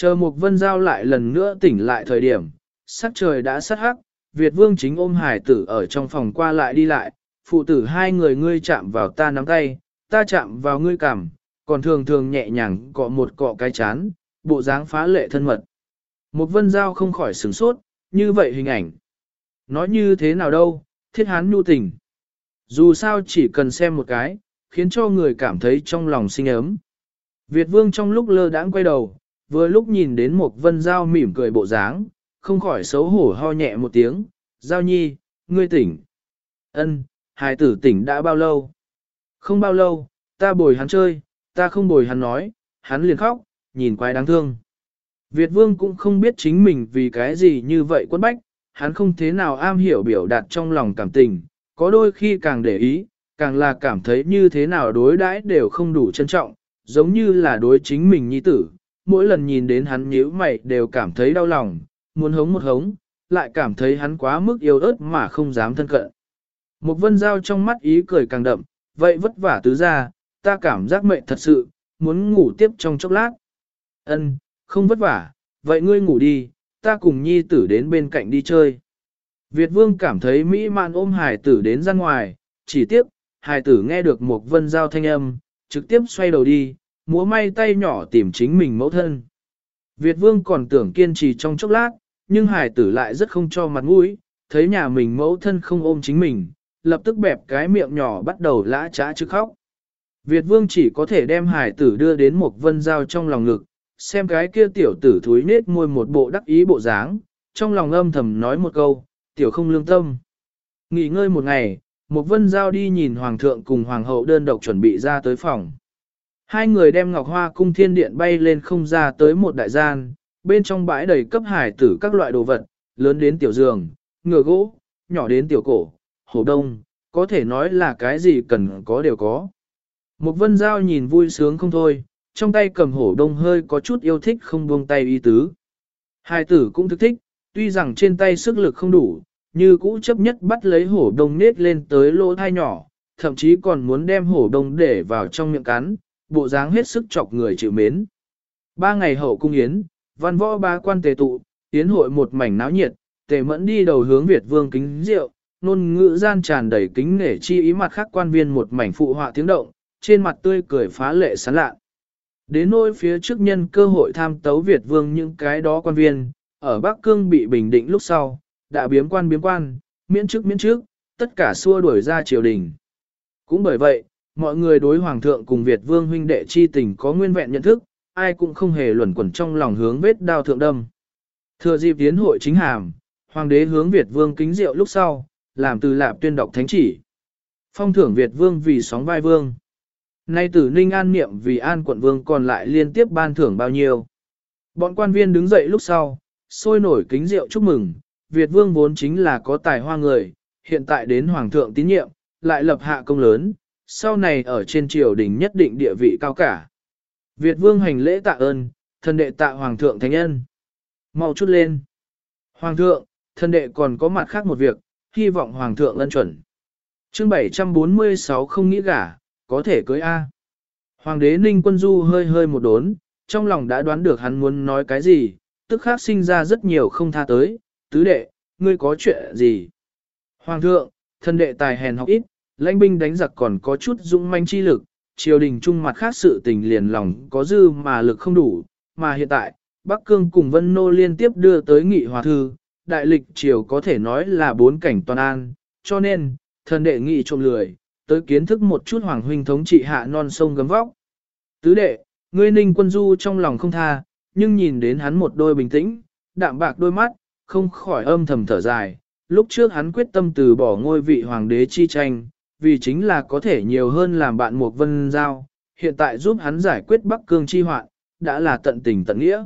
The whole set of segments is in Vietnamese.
Chờ một vân giao lại lần nữa tỉnh lại thời điểm, sắc trời đã sắt hắc, Việt vương chính ôm hải tử ở trong phòng qua lại đi lại, phụ tử hai người ngươi chạm vào ta nắm tay, ta chạm vào ngươi cằm, còn thường thường nhẹ nhàng cọ một cọ cái chán, bộ dáng phá lệ thân mật. Một vân giao không khỏi sửng sốt, như vậy hình ảnh. Nói như thế nào đâu, thiết hán nhu tình. Dù sao chỉ cần xem một cái, khiến cho người cảm thấy trong lòng sinh ấm. Việt vương trong lúc lơ đãng quay đầu, vừa lúc nhìn đến một vân giao mỉm cười bộ dáng, không khỏi xấu hổ ho nhẹ một tiếng, giao nhi, ngươi tỉnh. ân hài tử tỉnh đã bao lâu? Không bao lâu, ta bồi hắn chơi, ta không bồi hắn nói, hắn liền khóc, nhìn quái đáng thương. Việt vương cũng không biết chính mình vì cái gì như vậy quất bách, hắn không thế nào am hiểu biểu đạt trong lòng cảm tình, có đôi khi càng để ý, càng là cảm thấy như thế nào đối đãi đều không đủ trân trọng, giống như là đối chính mình nhi tử, mỗi lần nhìn đến hắn nhíu mày đều cảm thấy đau lòng, muốn hống một hống, lại cảm thấy hắn quá mức yêu ớt mà không dám thân cận. Một vân giao trong mắt ý cười càng đậm, vậy vất vả tứ ra, ta cảm giác mệt thật sự, muốn ngủ tiếp trong chốc lát. Ân, không vất vả, vậy ngươi ngủ đi, ta cùng nhi tử đến bên cạnh đi chơi. Việt vương cảm thấy mỹ mạn ôm Hải tử đến ra ngoài, chỉ tiếp, Hải tử nghe được một vân giao thanh âm, trực tiếp xoay đầu đi, múa may tay nhỏ tìm chính mình mẫu thân. Việt vương còn tưởng kiên trì trong chốc lát, nhưng Hải tử lại rất không cho mặt mũi, thấy nhà mình mẫu thân không ôm chính mình, lập tức bẹp cái miệng nhỏ bắt đầu lã trá chứ khóc. Việt vương chỉ có thể đem Hải tử đưa đến một vân giao trong lòng ngực, xem cái kia tiểu tử thúi nết môi một bộ đắc ý bộ dáng, trong lòng âm thầm nói một câu, tiểu không lương tâm. Nghỉ ngơi một ngày, một vân giao đi nhìn hoàng thượng cùng hoàng hậu đơn độc chuẩn bị ra tới phòng. Hai người đem ngọc hoa cung thiên điện bay lên không ra tới một đại gian, bên trong bãi đầy cấp hải tử các loại đồ vật, lớn đến tiểu giường, ngựa gỗ, nhỏ đến tiểu cổ, hổ đông, có thể nói là cái gì cần có đều có. Một vân giao nhìn vui sướng không thôi, trong tay cầm hổ đông hơi có chút yêu thích không buông tay y tứ. Hai tử cũng thức thích, tuy rằng trên tay sức lực không đủ, như cũ chấp nhất bắt lấy hổ đông nết lên tới lỗ thai nhỏ, thậm chí còn muốn đem hổ đông để vào trong miệng cắn, bộ dáng hết sức chọc người chịu mến. Ba ngày hậu cung yến, văn võ ba quan tề tụ, yến hội một mảnh náo nhiệt, tề mẫn đi đầu hướng Việt vương kính rượu, nôn ngữ gian tràn đầy kính nể chi ý mặt khác quan viên một mảnh phụ họa tiếng động, trên mặt tươi cười phá lệ sán lạ. Đến nỗi phía trước nhân cơ hội tham tấu Việt vương những cái đó quan viên, ở Bắc Cương bị bình định lúc sau, đã biếm quan biếm quan, miễn chức miễn chức, tất cả xua đuổi ra triều đình. Cũng bởi vậy, mọi người đối Hoàng thượng cùng Việt vương huynh đệ chi tình có nguyên vẹn nhận thức, ai cũng không hề luẩn quẩn trong lòng hướng vết đao thượng đâm. Thừa dịp tiến hội chính hàm, Hoàng đế hướng Việt vương kính rượu lúc sau, làm từ lạp tuyên đọc thánh chỉ. Phong thưởng Việt vương vì sóng vai vương. Nay tử ninh an niệm vì an quận vương còn lại liên tiếp ban thưởng bao nhiêu. Bọn quan viên đứng dậy lúc sau, sôi nổi kính rượu chúc mừng, Việt vương vốn chính là có tài hoa người, hiện tại đến hoàng thượng tín nhiệm, lại lập hạ công lớn, sau này ở trên triều đình nhất định địa vị cao cả. Việt vương hành lễ tạ ơn, thân đệ tạ hoàng thượng thánh nhân. Mau chút lên. Hoàng thượng, thân đệ còn có mặt khác một việc, hy vọng hoàng thượng lân chuẩn. Chương 746 không nghĩ gả, có thể cưới A. Hoàng đế Ninh Quân Du hơi hơi một đốn, trong lòng đã đoán được hắn muốn nói cái gì, tức khác sinh ra rất nhiều không tha tới, tứ đệ, ngươi có chuyện gì? Hoàng thượng, thân đệ tài hèn học ít, lãnh binh đánh giặc còn có chút dũng manh chi lực, triều đình trung mặt khác sự tình liền lòng có dư mà lực không đủ, mà hiện tại, Bắc Cương cùng Vân Nô liên tiếp đưa tới nghị hòa thư, đại lịch triều có thể nói là bốn cảnh toàn an, cho nên, thần đệ nghị trộm lười, tới kiến thức một chút hoàng huynh thống trị hạ non sông gấm vóc. Tứ đệ, ngươi ninh quân du trong lòng không tha, nhưng nhìn đến hắn một đôi bình tĩnh, đạm bạc đôi mắt, không khỏi âm thầm thở dài. Lúc trước hắn quyết tâm từ bỏ ngôi vị hoàng đế chi tranh, vì chính là có thể nhiều hơn làm bạn một vân giao, hiện tại giúp hắn giải quyết Bắc Cương chi hoạn, đã là tận tình tận nghĩa.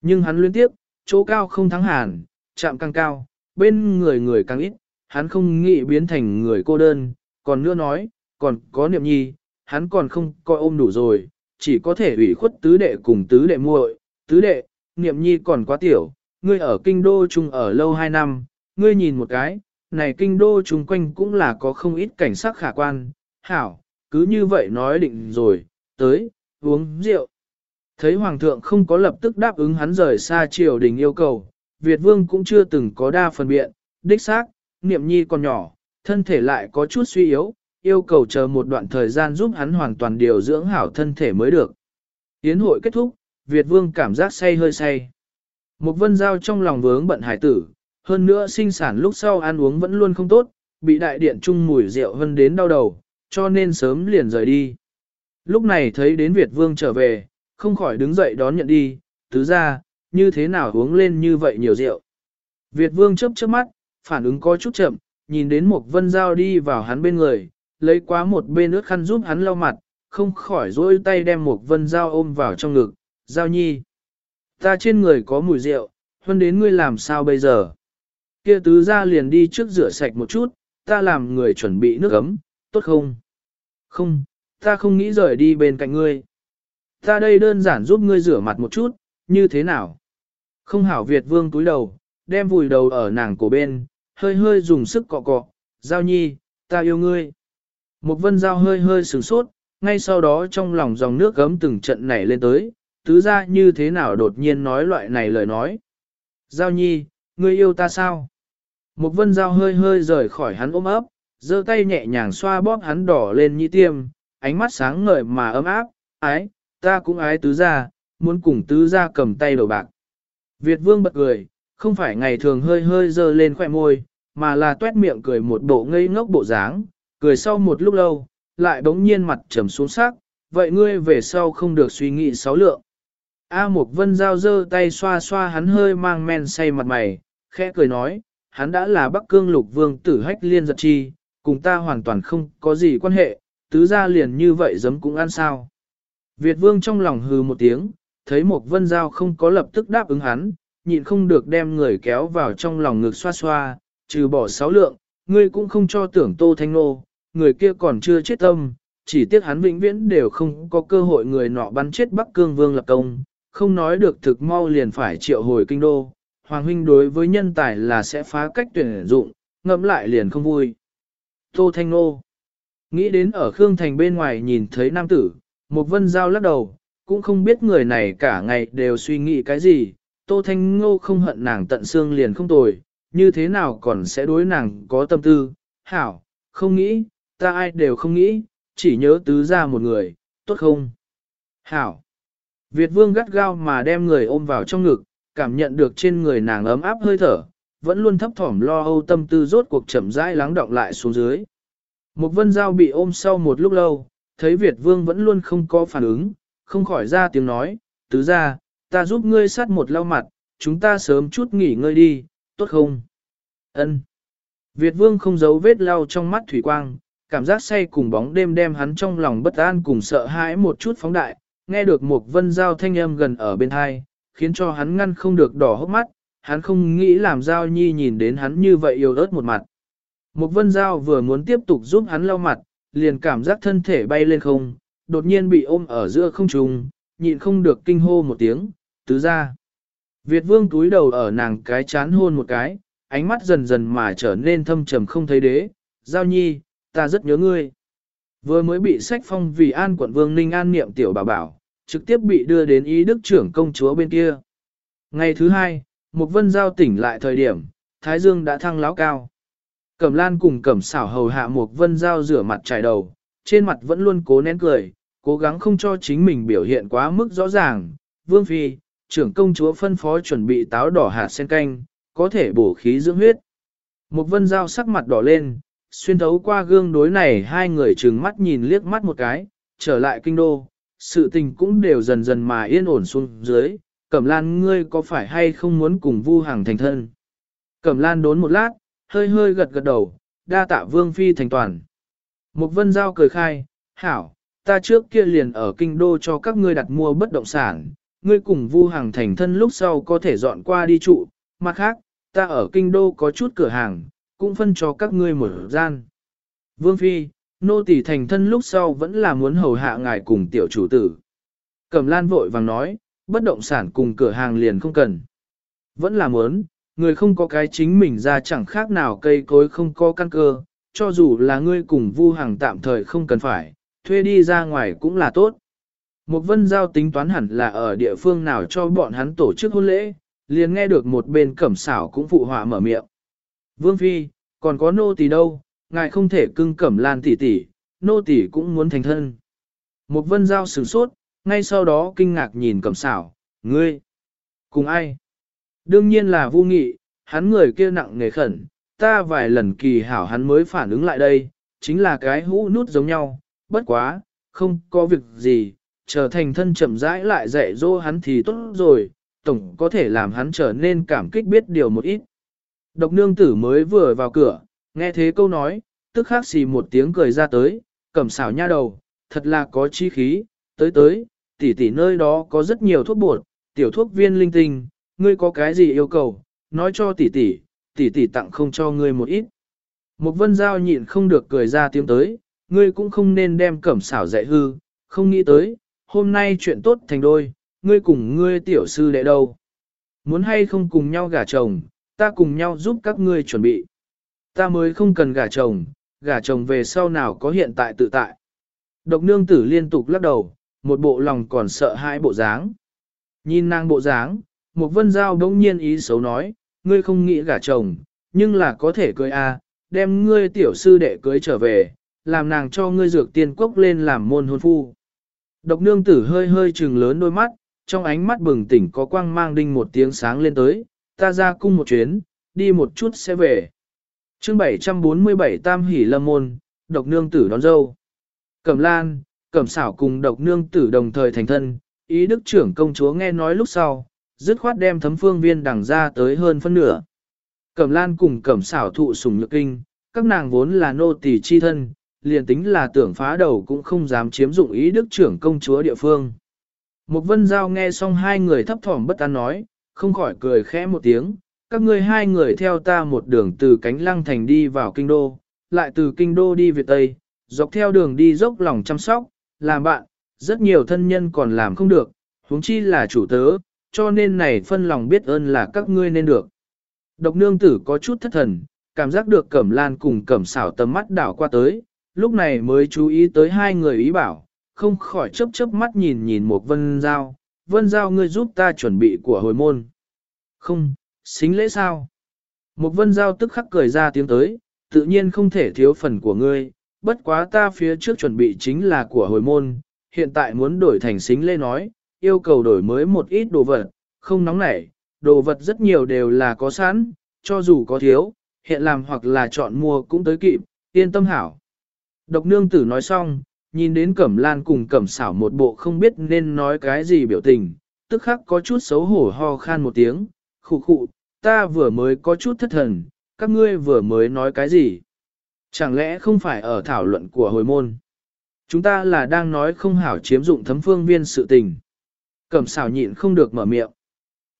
Nhưng hắn liên tiếp, chỗ cao không thắng hàn, chạm càng cao, bên người người càng ít, hắn không nghĩ biến thành người cô đơn, còn nữa nói, còn có niệm nhi, hắn còn không coi ôm đủ rồi, chỉ có thể ủy khuất tứ đệ cùng tứ đệ muội, tứ đệ, niệm nhi còn quá tiểu, ngươi ở kinh đô chung ở lâu hai năm, ngươi nhìn một cái, này kinh đô chung quanh cũng là có không ít cảnh sắc khả quan, hảo, cứ như vậy nói định rồi, tới, uống rượu. Thấy Hoàng thượng không có lập tức đáp ứng hắn rời xa triều đình yêu cầu, Việt Vương cũng chưa từng có đa phần biện, đích xác, niệm nhi còn nhỏ, thân thể lại có chút suy yếu, yêu cầu chờ một đoạn thời gian giúp hắn hoàn toàn điều dưỡng hảo thân thể mới được. Yến hội kết thúc, Việt Vương cảm giác say hơi say. Một vân giao trong lòng vướng bận hải tử, hơn nữa sinh sản lúc sau ăn uống vẫn luôn không tốt, bị đại điện trung mùi rượu hơn đến đau đầu, cho nên sớm liền rời đi. Lúc này thấy đến Việt Vương trở về, không khỏi đứng dậy đón nhận đi, tứ ra, như thế nào uống lên như vậy nhiều rượu. Việt Vương chớp chớp mắt, phản ứng có chút chậm, nhìn đến một vân dao đi vào hắn bên người, lấy quá một bên nước khăn giúp hắn lau mặt, không khỏi dỗi tay đem một vân dao ôm vào trong ngực, giao nhi. Ta trên người có mùi rượu, hơn đến ngươi làm sao bây giờ? Kia tứ ra liền đi trước rửa sạch một chút, ta làm người chuẩn bị nước ấm, tốt không? Không, ta không nghĩ rời đi bên cạnh ngươi. Ta đây đơn giản giúp ngươi rửa mặt một chút, như thế nào? Không hảo Việt vương túi đầu, đem vùi đầu ở nàng cổ bên, hơi hơi dùng sức cọ cọ, giao nhi, ta yêu ngươi. Một vân giao hơi hơi sửng sốt, ngay sau đó trong lòng dòng nước gấm từng trận nảy lên tới, tứ ra như thế nào đột nhiên nói loại này lời nói. Giao nhi, ngươi yêu ta sao? Một vân giao hơi hơi rời khỏi hắn ôm ấp, giơ tay nhẹ nhàng xoa bóp hắn đỏ lên như tiêm, ánh mắt sáng ngời mà ấm áp, ái, ta cũng ái tứ ra, muốn cùng tứ ra cầm tay đầu bạc. Việt vương bật cười, không phải ngày thường hơi hơi dơ lên khỏe môi, mà là tuét miệng cười một bộ ngây ngốc bộ dáng, cười sau một lúc lâu, lại bỗng nhiên mặt trầm xuống sắc, vậy ngươi về sau không được suy nghĩ sáu lượng. A Mục Vân Giao dơ tay xoa xoa hắn hơi mang men say mặt mày, khẽ cười nói, hắn đã là Bắc Cương lục vương tử hách liên giật chi, cùng ta hoàn toàn không có gì quan hệ, tứ ra liền như vậy giấm cũng ăn sao. Việt vương trong lòng hừ một tiếng, thấy mộc Vân Giao không có lập tức đáp ứng hắn, nhịn không được đem người kéo vào trong lòng ngực xoa xoa, trừ bỏ sáu lượng, ngươi cũng không cho tưởng Tô Thanh Nô, người kia còn chưa chết tâm, chỉ tiếc hắn vĩnh viễn đều không có cơ hội người nọ bắn chết Bắc Cương Vương lập công, không nói được thực mau liền phải triệu hồi kinh đô. Hoàng huynh đối với nhân tài là sẽ phá cách tuyển dụng, ngẫm lại liền không vui. Tô Thanh Nô Nghĩ đến ở Khương Thành bên ngoài nhìn thấy nam tử, một vân giao lắc đầu, cũng không biết người này cả ngày đều suy nghĩ cái gì, Tô Thanh Ngô không hận nàng tận xương liền không tồi, như thế nào còn sẽ đối nàng có tâm tư, hảo, không nghĩ, ta ai đều không nghĩ, chỉ nhớ tứ ra một người, tốt không? Hảo. Việt vương gắt gao mà đem người ôm vào trong ngực, cảm nhận được trên người nàng ấm áp hơi thở, vẫn luôn thấp thỏm lo âu tâm tư rốt cuộc chậm rãi lắng động lại xuống dưới. Một vân giao bị ôm sau một lúc lâu, thấy Việt vương vẫn luôn không có phản ứng, không khỏi ra tiếng nói, tứ ra, ta giúp ngươi sát một lau mặt, chúng ta sớm chút nghỉ ngơi đi, tốt không? Ân. Việt vương không giấu vết lau trong mắt thủy quang, cảm giác say cùng bóng đêm đem hắn trong lòng bất an cùng sợ hãi một chút phóng đại, nghe được một vân giao thanh âm gần ở bên hai, khiến cho hắn ngăn không được đỏ hốc mắt, hắn không nghĩ làm giao nhi nhìn đến hắn như vậy yêu ớt một mặt. Một vân giao vừa muốn tiếp tục giúp hắn lau mặt, liền cảm giác thân thể bay lên không, đột nhiên bị ôm ở giữa không trung, nhịn không được kinh hô một tiếng, tứ ra. Việt vương túi đầu ở nàng cái chán hôn một cái, ánh mắt dần dần mà trở nên thâm trầm không thấy đế, giao nhi, ta rất nhớ ngươi. Vừa mới bị sách phong vì an quận vương ninh an niệm tiểu bảo bảo, trực tiếp bị đưa đến ý đức trưởng công chúa bên kia. Ngày thứ hai, mục vân giao tỉnh lại thời điểm, Thái Dương đã thăng láo cao. Cẩm lan cùng cẩm xảo hầu hạ mục vân giao rửa mặt trải đầu, trên mặt vẫn luôn cố nén cười, cố gắng không cho chính mình biểu hiện quá mức rõ ràng. Vương Phi, trưởng công chúa phân phó chuẩn bị táo đỏ hạt sen canh, có thể bổ khí dưỡng huyết. mục vân giao sắc mặt đỏ lên, xuyên thấu qua gương đối này hai người trừng mắt nhìn liếc mắt một cái, trở lại kinh đô, sự tình cũng đều dần dần mà yên ổn xuống dưới, Cẩm Lan ngươi có phải hay không muốn cùng Vu Hằng thành thân? Cẩm Lan đốn một lát, hơi hơi gật gật đầu, đa tạ Vương Phi thành toàn. Mục Vân Giao cười khai, hảo, ta trước kia liền ở kinh đô cho các ngươi đặt mua bất động sản, ngươi cùng Vu Hằng thành thân lúc sau có thể dọn qua đi trụ, mặt khác, ta ở kinh đô có chút cửa hàng, cũng phân cho các ngươi một gian. Vương Phi, nô tỳ thành thân lúc sau vẫn là muốn hầu hạ ngài cùng tiểu chủ tử. Cẩm lan vội vàng nói, bất động sản cùng cửa hàng liền không cần. Vẫn là muốn, người không có cái chính mình ra chẳng khác nào cây cối không có căn cơ, cho dù là ngươi cùng vu hàng tạm thời không cần phải, thuê đi ra ngoài cũng là tốt. Một vân giao tính toán hẳn là ở địa phương nào cho bọn hắn tổ chức hôn lễ, liền nghe được một bên cẩm xảo cũng phụ họa mở miệng. Vương Phi, còn có nô tỳ đâu, ngài không thể cưng cẩm lan tỷ tỷ, nô tỷ cũng muốn thành thân. Một vân giao sửng sốt, ngay sau đó kinh ngạc nhìn cẩm xảo, ngươi, cùng ai? Đương nhiên là vu nghị, hắn người kia nặng nghề khẩn, ta vài lần kỳ hảo hắn mới phản ứng lại đây, chính là cái hũ nút giống nhau, bất quá, không có việc gì, trở thành thân chậm rãi lại dạy dỗ hắn thì tốt rồi, tổng có thể làm hắn trở nên cảm kích biết điều một ít. Độc nương tử mới vừa vào cửa, nghe thế câu nói, tức khắc xì một tiếng cười ra tới, cẩm xảo nha đầu, thật là có chi khí, tới tới, tỷ tỷ nơi đó có rất nhiều thuốc bột, tiểu thuốc viên linh tinh, ngươi có cái gì yêu cầu, nói cho tỷ tỷ, tỷ tỷ tặng không cho ngươi một ít. Một vân giao nhịn không được cười ra tiếng tới, ngươi cũng không nên đem cẩm xảo dạy hư, không nghĩ tới, hôm nay chuyện tốt thành đôi, ngươi cùng ngươi tiểu sư đệ đâu. Muốn hay không cùng nhau gả chồng, ta cùng nhau giúp các ngươi chuẩn bị. Ta mới không cần gả chồng, gả chồng về sau nào có hiện tại tự tại. Độc nương tử liên tục lắc đầu, một bộ lòng còn sợ hãi bộ dáng. Nhìn nàng bộ dáng, một vân giao đống nhiên ý xấu nói, ngươi không nghĩ gả chồng, nhưng là có thể cưới a, đem ngươi tiểu sư đệ cưới trở về, làm nàng cho ngươi dược tiên quốc lên làm môn hôn phu. Độc nương tử hơi hơi trừng lớn đôi mắt, trong ánh mắt bừng tỉnh có quang mang đinh một tiếng sáng lên tới, ta ra cung một chuyến, đi một chút sẽ về chương 747 Tam Hỷ Lâm Môn, độc nương tử đón dâu. Cẩm Lan, Cẩm xảo cùng độc nương tử đồng thời thành thân, ý đức trưởng công chúa nghe nói lúc sau, dứt khoát đem thấm phương viên đằng ra tới hơn phân nửa. Cẩm Lan cùng Cẩm xảo thụ sủng nhược kinh, các nàng vốn là nô tỳ chi thân, liền tính là tưởng phá đầu cũng không dám chiếm dụng ý đức trưởng công chúa địa phương. mục vân giao nghe xong hai người thấp thỏm bất an nói, không khỏi cười khẽ một tiếng, các ngươi hai người theo ta một đường từ cánh lăng thành đi vào kinh đô, lại từ kinh đô đi Việt Tây, dọc theo đường đi dốc lòng chăm sóc, làm bạn, rất nhiều thân nhân còn làm không được, huống chi là chủ tớ, cho nên này phân lòng biết ơn là các ngươi nên được. Độc nương tử có chút thất thần, cảm giác được cẩm lan cùng cẩm xảo tầm mắt đảo qua tới, lúc này mới chú ý tới hai người ý bảo, không khỏi chớp chớp mắt nhìn nhìn một vân giao, vân giao ngươi giúp ta chuẩn bị của hồi môn. Không, xính lễ sao? Một vân giao tức khắc cười ra tiếng tới, tự nhiên không thể thiếu phần của ngươi, bất quá ta phía trước chuẩn bị chính là của hồi môn, hiện tại muốn đổi thành xính lễ nói, yêu cầu đổi mới một ít đồ vật, không nóng nảy, đồ vật rất nhiều đều là có sẵn, cho dù có thiếu, hiện làm hoặc là chọn mua cũng tới kịp, yên tâm hảo. Độc nương tử nói xong, nhìn đến cẩm lan cùng cẩm xảo một bộ không biết nên nói cái gì biểu tình, tức khắc có chút xấu hổ ho khan một tiếng, khụ khụ, ta vừa mới có chút thất thần, các ngươi vừa mới nói cái gì? Chẳng lẽ không phải ở thảo luận của hồi môn? Chúng ta là đang nói không hảo chiếm dụng thấm phương viên sự tình. Cẩm xảo nhịn không được mở miệng.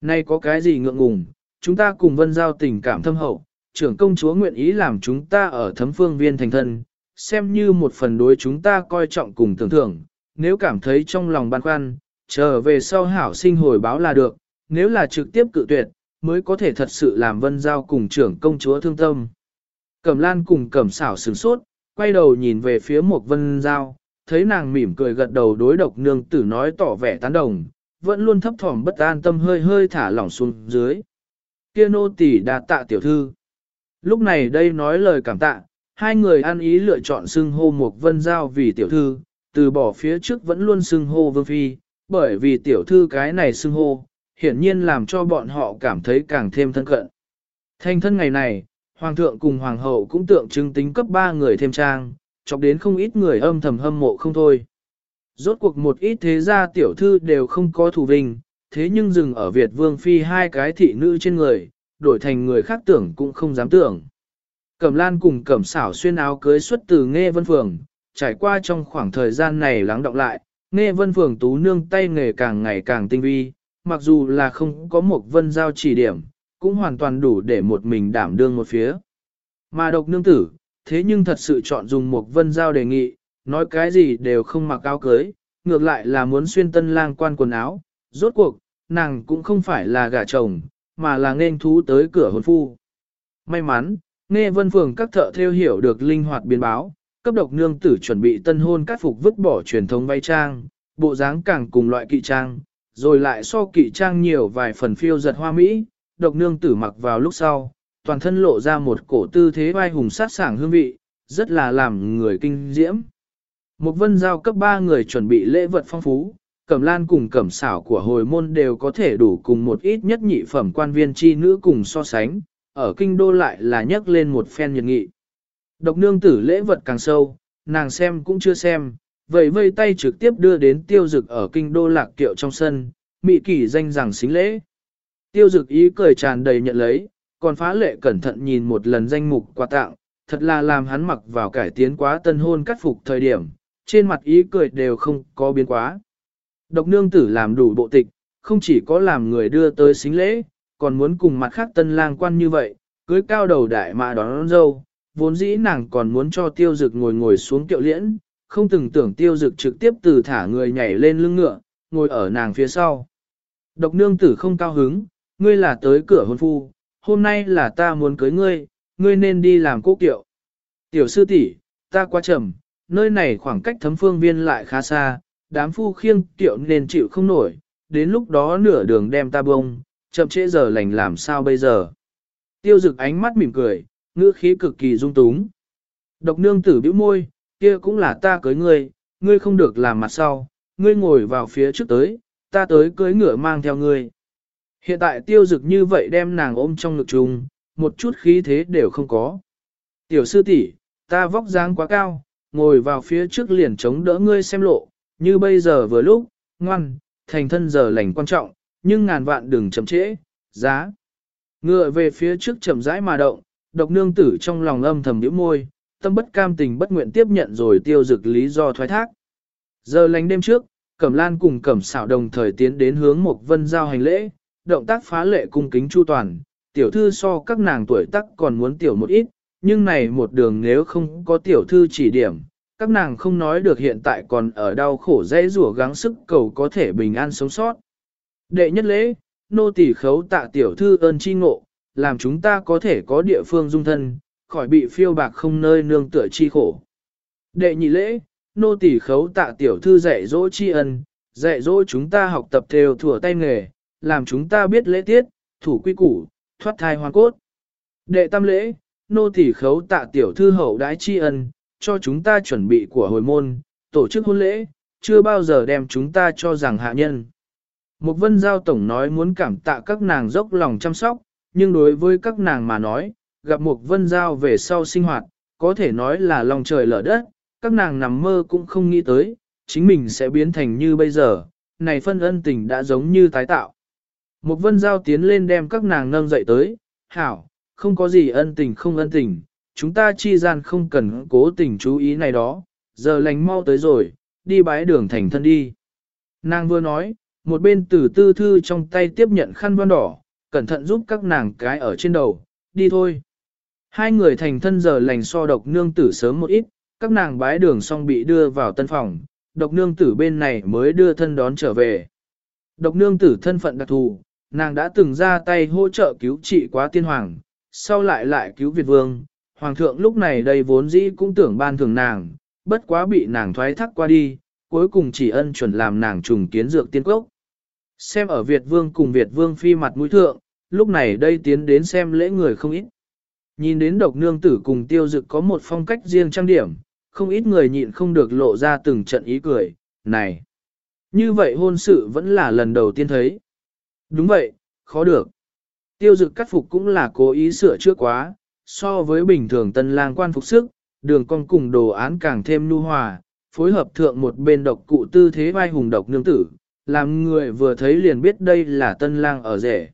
Nay có cái gì ngượng ngùng, chúng ta cùng vân giao tình cảm thâm hậu, trưởng công chúa nguyện ý làm chúng ta ở thấm phương viên thành thân, xem như một phần đối chúng ta coi trọng cùng tưởng thưởng, nếu cảm thấy trong lòng băn khoăn, trở về sau hảo sinh hồi báo là được, nếu là trực tiếp cự tuyệt, mới có thể thật sự làm vân giao cùng trưởng công chúa thương tâm. Cẩm lan cùng cẩm xảo sửng sốt, quay đầu nhìn về phía một vân giao, thấy nàng mỉm cười gật đầu đối độc nương tử nói tỏ vẻ tán đồng, vẫn luôn thấp thỏm bất an tâm hơi hơi thả lỏng xuống dưới. Kia nô tỳ đà tạ tiểu thư. Lúc này đây nói lời cảm tạ, hai người ăn ý lựa chọn xưng hô một vân giao vì tiểu thư, từ bỏ phía trước vẫn luôn xưng hô vương phi, bởi vì tiểu thư cái này xưng hô, hiển nhiên làm cho bọn họ cảm thấy càng thêm thân cận. Thanh thân ngày này, hoàng thượng cùng hoàng hậu cũng tượng trưng tính cấp ba người thêm trang, chọc đến không ít người âm thầm hâm mộ không thôi. Rốt cuộc một ít thế gia tiểu thư đều không có thù vinh, thế nhưng dừng ở Việt vương phi hai cái thị nữ trên người, đổi thành người khác tưởng cũng không dám tưởng. Cẩm lan cùng cẩm xảo xuyên áo cưới xuất từ nghe vân phường, trải qua trong khoảng thời gian này lắng động lại, nghe vân phường tú nương tay nghề càng ngày càng tinh vi, mặc dù là không có một vân giao chỉ điểm, cũng hoàn toàn đủ để một mình đảm đương một phía. Mà độc nương tử, thế nhưng thật sự chọn dùng một vân giao đề nghị, nói cái gì đều không mặc áo cưới, ngược lại là muốn xuyên tân lang quan quần áo, rốt cuộc, nàng cũng không phải là gả chồng, mà là nên thú tới cửa hôn phu. May mắn, nghe vân phường các thợ theo hiểu được linh hoạt biến báo, cấp độc nương tử chuẩn bị tân hôn cắt phục vứt bỏ truyền thống vay trang, bộ dáng càng cùng loại kỵ trang, rồi lại so kỵ trang nhiều vài phần phiêu giật hoa mỹ, độc nương tử mặc vào lúc sau, toàn thân lộ ra một cổ tư thế vai hùng sát sảng hương vị, rất là làm người kinh diễm. Một vân giao cấp ba người chuẩn bị lễ vật phong phú, cẩm lan cùng cẩm xảo của hồi môn đều có thể đủ cùng một ít nhất nhị phẩm quan viên chi nữ cùng so sánh, ở kinh đô lại là nhấc lên một phen nhiệt nghị. Độc nương tử lễ vật càng sâu, nàng xem cũng chưa xem, vậy vây tay trực tiếp đưa đến tiêu dực ở kinh đô lạc kiệu trong sân, mị kỷ danh rằng xính lễ. Tiêu dực ý cười tràn đầy nhận lấy, còn phá lệ cẩn thận nhìn một lần danh mục quà tặng, thật là làm hắn mặc vào cải tiến quá tân hôn cắt phục thời điểm, trên mặt ý cười đều không có biến quá. Độc nương tử làm đủ bộ tịch, không chỉ có làm người đưa tới xính lễ, còn muốn cùng mặt khác tân lang quan như vậy, cưới cao đầu đại mạ đón, đón dâu, vốn dĩ nàng còn muốn cho tiêu dực ngồi ngồi xuống kiệu liễn, không từng tưởng tiêu dực trực tiếp từ thả người nhảy lên lưng ngựa, ngồi ở nàng phía sau. Độc nương tử không cao hứng, ngươi là tới cửa hôn phu, hôm nay là ta muốn cưới ngươi, ngươi nên đi làm cố kiệu. Tiểu sư tỷ, ta quá chậm, nơi này khoảng cách thấm phương viên lại khá xa, đám phu khiêng kiệu nên chịu không nổi, đến lúc đó nửa đường đem ta bông, chậm trễ giờ lành làm sao bây giờ. Tiêu dực ánh mắt mỉm cười, ngữ khí cực kỳ dung túng. Độc nương tử bĩu môi, kia cũng là ta cưới ngươi, ngươi không được làm mặt sau, ngươi ngồi vào phía trước tới, ta tới cưới ngựa mang theo ngươi. Hiện tại tiêu dực như vậy đem nàng ôm trong ngực trùng, một chút khí thế đều không có. Tiểu sư tỷ, ta vóc dáng quá cao, ngồi vào phía trước liền chống đỡ ngươi xem lộ, như bây giờ vừa lúc, ngoan, thành thân giờ lành quan trọng, nhưng ngàn vạn đừng chậm trễ, giá. Ngựa về phía trước chậm rãi mà động, độc nương tử trong lòng âm thầm nhíu môi, tâm bất cam tình bất nguyện tiếp nhận rồi tiêu dực lý do thoái thác. Giờ lành đêm trước, Cẩm Lan cùng Cẩm xảo đồng thời tiến đến hướng mục vân giao hành lễ, động tác phá lệ cung kính chu toàn, tiểu thư so các nàng tuổi tác còn muốn tiểu một ít, nhưng này một đường nếu không có tiểu thư chỉ điểm, các nàng không nói được hiện tại còn ở đau khổ dễ rủa gắng sức cầu có thể bình an sống sót. Đệ nhất lễ, nô tỳ khấu tạ tiểu thư ơn chi ngộ, làm chúng ta có thể có địa phương dung thân, khỏi bị phiêu bạc không nơi nương tựa chi khổ. Đệ nhị lễ, nô tỳ khấu tạ tiểu thư dạy dỗ tri ân, dạy dỗ chúng ta học tập theo thừa tay nghề, làm chúng ta biết lễ tiết, thủ quy củ, thoát thai hoàn cốt. Đệ tam lễ, nô tỳ khấu tạ tiểu thư hậu đái tri ân, cho chúng ta chuẩn bị của hồi môn, tổ chức hôn lễ, chưa bao giờ đem chúng ta cho rằng hạ nhân. Một vân giao tổng nói muốn cảm tạ các nàng dốc lòng chăm sóc, nhưng đối với các nàng mà nói, gặp mục vân giao về sau sinh hoạt, có thể nói là lòng trời lở đất, các nàng nằm mơ cũng không nghĩ tới, chính mình sẽ biến thành như bây giờ, này phân ân tình đã giống như tái tạo. mục vân giao tiến lên đem các nàng nâng dậy tới, hảo, không có gì ân tình không ân tình, chúng ta chi gian không cần cố tình chú ý này đó, giờ lành mau tới rồi, đi bái đường thành thân đi. Nàng vừa nói, một bên tử tư thư trong tay tiếp nhận khăn văn đỏ, cẩn thận giúp các nàng cái ở trên đầu, đi thôi. Hai người thành thân giờ lành so độc nương tử sớm một ít, các nàng bái đường xong bị đưa vào tân phòng, độc nương tử bên này mới đưa thân đón trở về. Độc nương tử thân phận đặc thù, nàng đã từng ra tay hỗ trợ cứu trị quá tiên hoàng, sau lại lại cứu Việt vương. Hoàng thượng lúc này đây vốn dĩ cũng tưởng ban thường nàng, bất quá bị nàng thoái thác qua đi, cuối cùng chỉ ân chuẩn làm nàng trùng kiến dược tiên quốc. Xem ở Việt vương cùng Việt vương phi mặt mũi thượng, lúc này đây tiến đến xem lễ người không ít. Nhìn đến độc nương tử cùng tiêu dực có một phong cách riêng trang điểm, không ít người nhịn không được lộ ra từng trận ý cười, này. Như vậy hôn sự vẫn là lần đầu tiên thấy. Đúng vậy, khó được. Tiêu dực cắt phục cũng là cố ý sửa trước quá, so với bình thường tân lang quan phục sức, đường con cùng đồ án càng thêm nhu hòa, phối hợp thượng một bên độc cụ tư thế vai hùng độc nương tử, làm người vừa thấy liền biết đây là tân lang ở rể.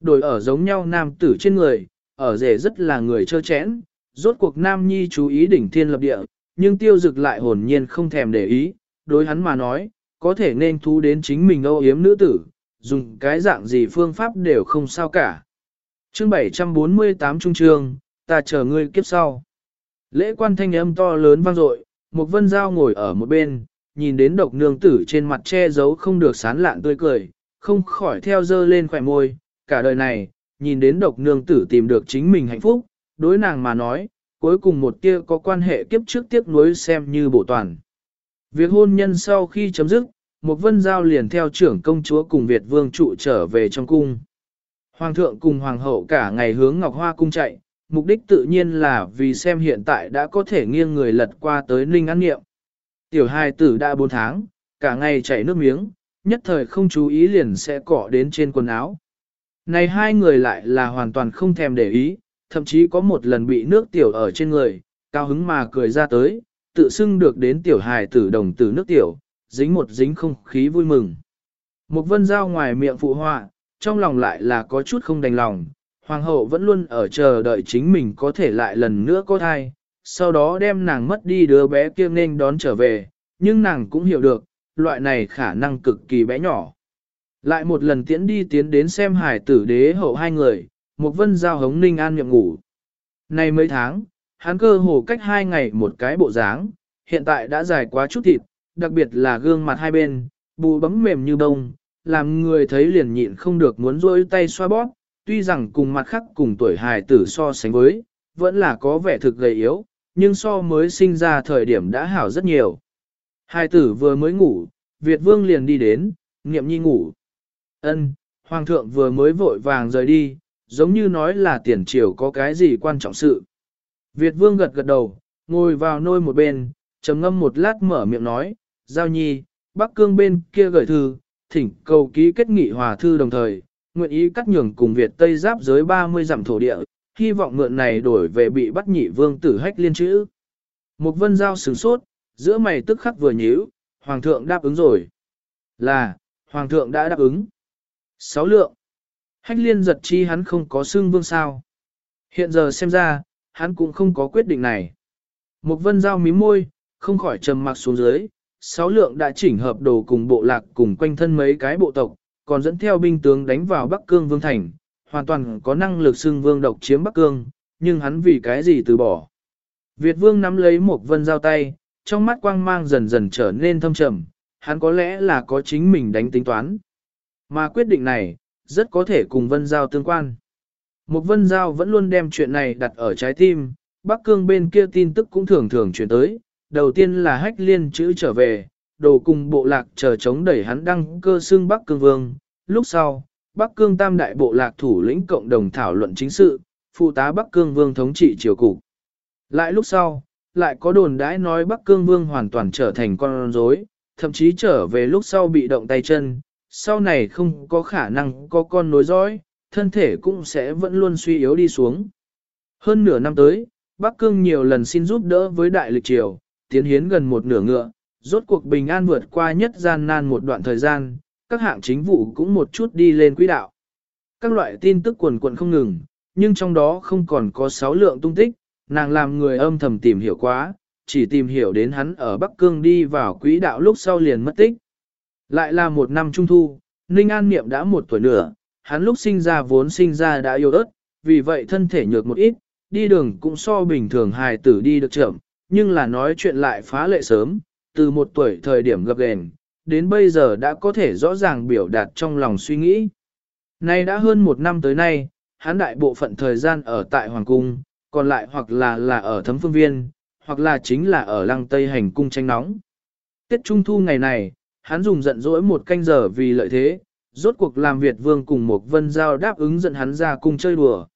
Đổi ở giống nhau nam tử trên người, ở rể rất là người trơ chẽn, rốt cuộc nam nhi chú ý đỉnh thiên lập địa, nhưng tiêu dực lại hồn nhiên không thèm để ý, đối hắn mà nói, có thể nên thú đến chính mình âu yếm nữ tử, dùng cái dạng gì phương pháp đều không sao cả. Chương 748 Trung Trương, ta chờ ngươi kiếp sau. Lễ quan thanh âm to lớn vang dội, một vân giao ngồi ở một bên, nhìn đến độc nương tử trên mặt che giấu không được sán lạn tươi cười, không khỏi theo dơ lên khỏe môi, cả đời này, nhìn đến độc nương tử tìm được chính mình hạnh phúc, đối nàng mà nói, cuối cùng một tia có quan hệ kiếp trước tiếp nối xem như bổ toàn. Việc hôn nhân sau khi chấm dứt, một vân giao liền theo trưởng công chúa cùng Việt vương trụ trở về trong cung. Hoàng thượng cùng hoàng hậu cả ngày hướng Ngọc Hoa cung chạy, mục đích tự nhiên là vì xem hiện tại đã có thể nghiêng người lật qua tới Ninh An Niệm. Tiểu hai tử đã 4 tháng, cả ngày chảy nước miếng, nhất thời không chú ý liền sẽ cọ đến trên quần áo. Này hai người lại là hoàn toàn không thèm để ý, thậm chí có một lần bị nước tiểu ở trên người, cao hứng mà cười ra tới, tự xưng được đến tiểu hài tử đồng tử nước tiểu, dính một dính không khí vui mừng. Một vân giao ngoài miệng phụ họa, trong lòng lại là có chút không đành lòng, hoàng hậu vẫn luôn ở chờ đợi chính mình có thể lại lần nữa có thai, sau đó đem nàng mất đi đứa bé kia nên đón trở về, nhưng nàng cũng hiểu được, loại này khả năng cực kỳ bé nhỏ. Lại một lần tiễn đi tiến đến xem hải tử đế hậu hai người, một vân giao hống ninh an nhậm ngủ. Này mấy tháng, hắn cơ hồ cách hai ngày một cái bộ dáng, hiện tại đã dài quá chút thịt, đặc biệt là gương mặt hai bên, bù bấm mềm như bông, làm người thấy liền nhịn không được muốn rôi tay xoa bóp, tuy rằng cùng mặt khác cùng tuổi hài tử so sánh với, vẫn là có vẻ thực gầy yếu, nhưng so mới sinh ra thời điểm đã hảo rất nhiều. Hài tử vừa mới ngủ, Việt vương liền đi đến, niệm nhi ngủ. Ân, Hoàng thượng vừa mới vội vàng rời đi, giống như nói là tiền triều có cái gì quan trọng sự. Việt vương gật gật đầu, ngồi vào nôi một bên, trầm ngâm một lát mở miệng nói, Giao nhi, Bắc Cương bên kia gửi thư, thỉnh cầu ký kết nghị hòa thư đồng thời, nguyện ý cắt nhường cùng Việt Tây giáp giới 30 dặm thổ địa, hy vọng mượn này đổi về bị bắt nhị vương tử hách liên chữ. Một vân giao sửng sốt, giữa mày tức khắc vừa nhíu, Hoàng thượng đáp ứng rồi. Là, Hoàng thượng đã đáp ứng. Sáu lượng. Hách liên giật chi hắn không có xương vương sao. Hiện giờ xem ra, hắn cũng không có quyết định này. Một vân giao mím môi, không khỏi trầm mặc xuống dưới, sáu lượng đã chỉnh hợp đồ cùng bộ lạc cùng quanh thân mấy cái bộ tộc, còn dẫn theo binh tướng đánh vào Bắc Cương Vương Thành, hoàn toàn có năng lực xưng vương độc chiếm Bắc Cương, nhưng hắn vì cái gì từ bỏ. Việt Vương nắm lấy một vân giao tay, trong mắt quang mang dần dần trở nên thâm trầm, hắn có lẽ là có chính mình đánh tính toán. Mà quyết định này, rất có thể cùng vân giao tương quan. Một vân giao vẫn luôn đem chuyện này đặt ở trái tim, Bắc Cương bên kia tin tức cũng thường thường chuyển tới, đầu tiên là hách liên chữ trở về, đồ cùng bộ lạc chờ chống đẩy hắn đăng cơ xương Bắc Cương Vương. Lúc sau, Bắc Cương tam đại bộ lạc thủ lĩnh cộng đồng thảo luận chính sự, phụ tá Bắc Cương Vương thống trị triều cục. Lại lúc sau, lại có đồn đãi nói Bắc Cương Vương hoàn toàn trở thành con rối, thậm chí trở về lúc sau bị động tay chân, sau này không có khả năng có con nối dõi, thân thể cũng sẽ vẫn luôn suy yếu đi xuống. Hơn nửa năm tới, Bắc Cương nhiều lần xin giúp đỡ với đại lịch triều, tiến hiến gần một nửa ngựa, rốt cuộc bình an vượt qua nhất gian nan một đoạn thời gian, các hạng chính vụ cũng một chút đi lên quỹ đạo. Các loại tin tức quần quần không ngừng, nhưng trong đó không còn có sáu lượng tung tích, nàng làm người âm thầm tìm hiểu quá, chỉ tìm hiểu đến hắn ở Bắc Cương đi vào quỹ đạo lúc sau liền mất tích. Lại là một năm trung thu, Ninh An Niệm đã một tuổi nửa, hắn lúc sinh ra vốn sinh ra đã yếu ớt, vì vậy thân thể nhược một ít, đi đường cũng so bình thường hài tử đi được chậm, nhưng là nói chuyện lại phá lệ sớm, từ một tuổi thời điểm gặp gền, đến bây giờ đã có thể rõ ràng biểu đạt trong lòng suy nghĩ. Nay đã hơn một năm tới nay, hắn đại bộ phận thời gian ở tại Hoàng Cung, còn lại hoặc là là ở Thấm Phương Viên, hoặc là chính là ở Lăng Tây Hành Cung tranh nóng. Tết Trung Thu ngày này, hắn dùng giận dỗi một canh giờ vì lợi thế, rốt cuộc làm Việt Vương cùng một vân giao đáp ứng dẫn hắn ra cùng chơi đùa.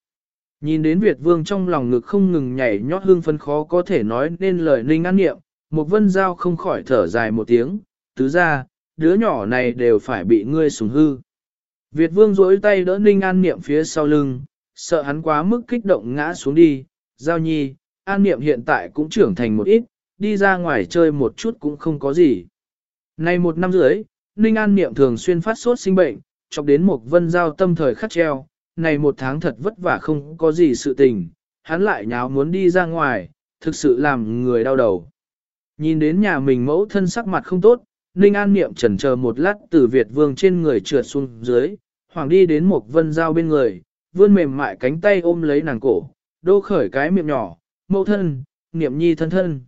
Nhìn đến Việt Vương trong lòng ngực không ngừng nhảy nhót hương phân khó có thể nói nên lời ninh an niệm, một vân giao không khỏi thở dài một tiếng, tứ ra, đứa nhỏ này đều phải bị ngươi sủng hư. Việt Vương duỗi tay đỡ ninh an niệm phía sau lưng, sợ hắn quá mức kích động ngã xuống đi, giao nhi, an niệm hiện tại cũng trưởng thành một ít, đi ra ngoài chơi một chút cũng không có gì. Nay một năm rưỡi, Ninh An Niệm thường xuyên phát sốt sinh bệnh, chọc đến một vân giao tâm thời khắc treo, này một tháng thật vất vả không có gì sự tình, hắn lại nháo muốn đi ra ngoài, thực sự làm người đau đầu. Nhìn đến nhà mình mẫu thân sắc mặt không tốt, Ninh An Niệm chần chờ một lát từ Việt Vương trên người trượt xuống dưới, hoàng đi đến một vân giao bên người, vươn mềm mại cánh tay ôm lấy nàng cổ, đô khởi cái miệng nhỏ, mẫu thân, niệm nhi thân thân.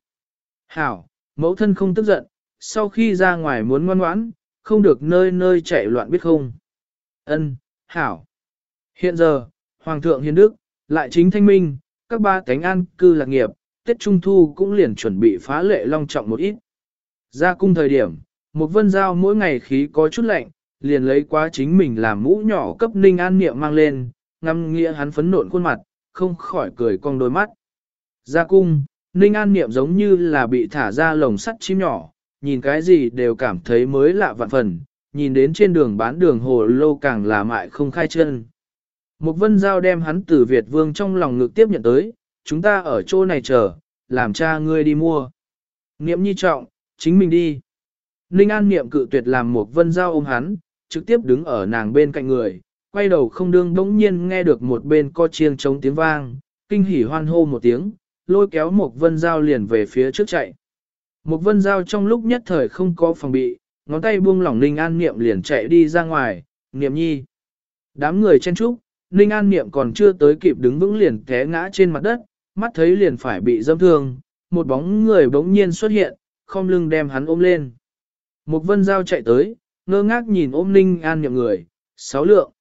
Hảo, mẫu thân không tức giận, sau khi ra ngoài muốn ngoan ngoãn, không được nơi nơi chạy loạn biết không. Ân, hảo. Hiện giờ, Hoàng thượng Hiến Đức, lại chính thanh minh, các ba cánh an cư lạc nghiệp, Tết Trung Thu cũng liền chuẩn bị phá lệ long trọng một ít. Ra cung thời điểm, Một vân giao mỗi ngày khí có chút lạnh, liền lấy quá chính mình làm mũ nhỏ cấp ninh an niệm mang lên, ngắm nghĩa hắn phấn nộn khuôn mặt, không khỏi cười cong đôi mắt. Ra cung, ninh an niệm giống như là bị thả ra lồng sắt chim nhỏ, nhìn cái gì đều cảm thấy mới lạ vạn phần, nhìn đến trên đường bán đường hồ lâu càng là mại không khai chân. Một vân giao đem hắn từ Việt vương trong lòng ngực tiếp nhận tới, chúng ta ở chỗ này chờ, làm cha ngươi đi mua. Niệm nhi trọng, chính mình đi. Ninh An niệm cự tuyệt làm một vân giao ôm hắn, trực tiếp đứng ở nàng bên cạnh người, quay đầu không đương đống nhiên nghe được một bên co chiêng chống tiếng vang, kinh hỉ hoan hô một tiếng, lôi kéo một vân giao liền về phía trước chạy. Một vân giao trong lúc nhất thời không có phòng bị, ngón tay buông lỏng Ninh An niệm liền chạy đi ra ngoài, niệm nhi. Đám người chen trúc, Ninh An niệm còn chưa tới kịp đứng vững liền té ngã trên mặt đất, mắt thấy liền phải bị dâm thương, một bóng người bỗng nhiên xuất hiện, không lưng đem hắn ôm lên. Một vân giao chạy tới, ngơ ngác nhìn ôm Ninh An niệm người, sáu lượng.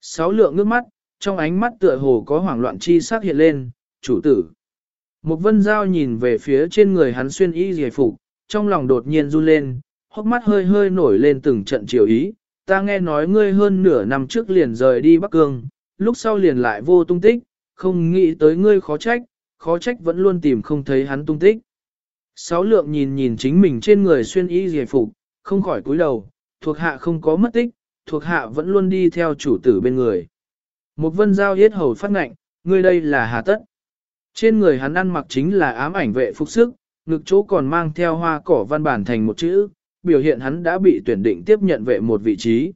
Sáu lượng nước mắt, trong ánh mắt tựa hồ có hoảng loạn chi sắc hiện lên, chủ tử. Một vân giao nhìn về phía trên người hắn xuyên y giải phục, trong lòng đột nhiên run lên, hốc mắt hơi hơi nổi lên từng trận chiều ý. Ta nghe nói ngươi hơn nửa năm trước liền rời đi Bắc Cương, lúc sau liền lại vô tung tích, không nghĩ tới ngươi khó trách, khó trách vẫn luôn tìm không thấy hắn tung tích. Sáu lượng nhìn nhìn chính mình trên người xuyên y giải phục, không khỏi cúi đầu, thuộc hạ không có mất tích, thuộc hạ vẫn luôn đi theo chủ tử bên người. Một vân giao yết hầu phát ngạnh, ngươi đây là hà tất. Trên người hắn ăn mặc chính là ám ảnh vệ phục sức, ngực chỗ còn mang theo hoa cỏ văn bản thành một chữ, biểu hiện hắn đã bị tuyển định tiếp nhận vệ một vị trí.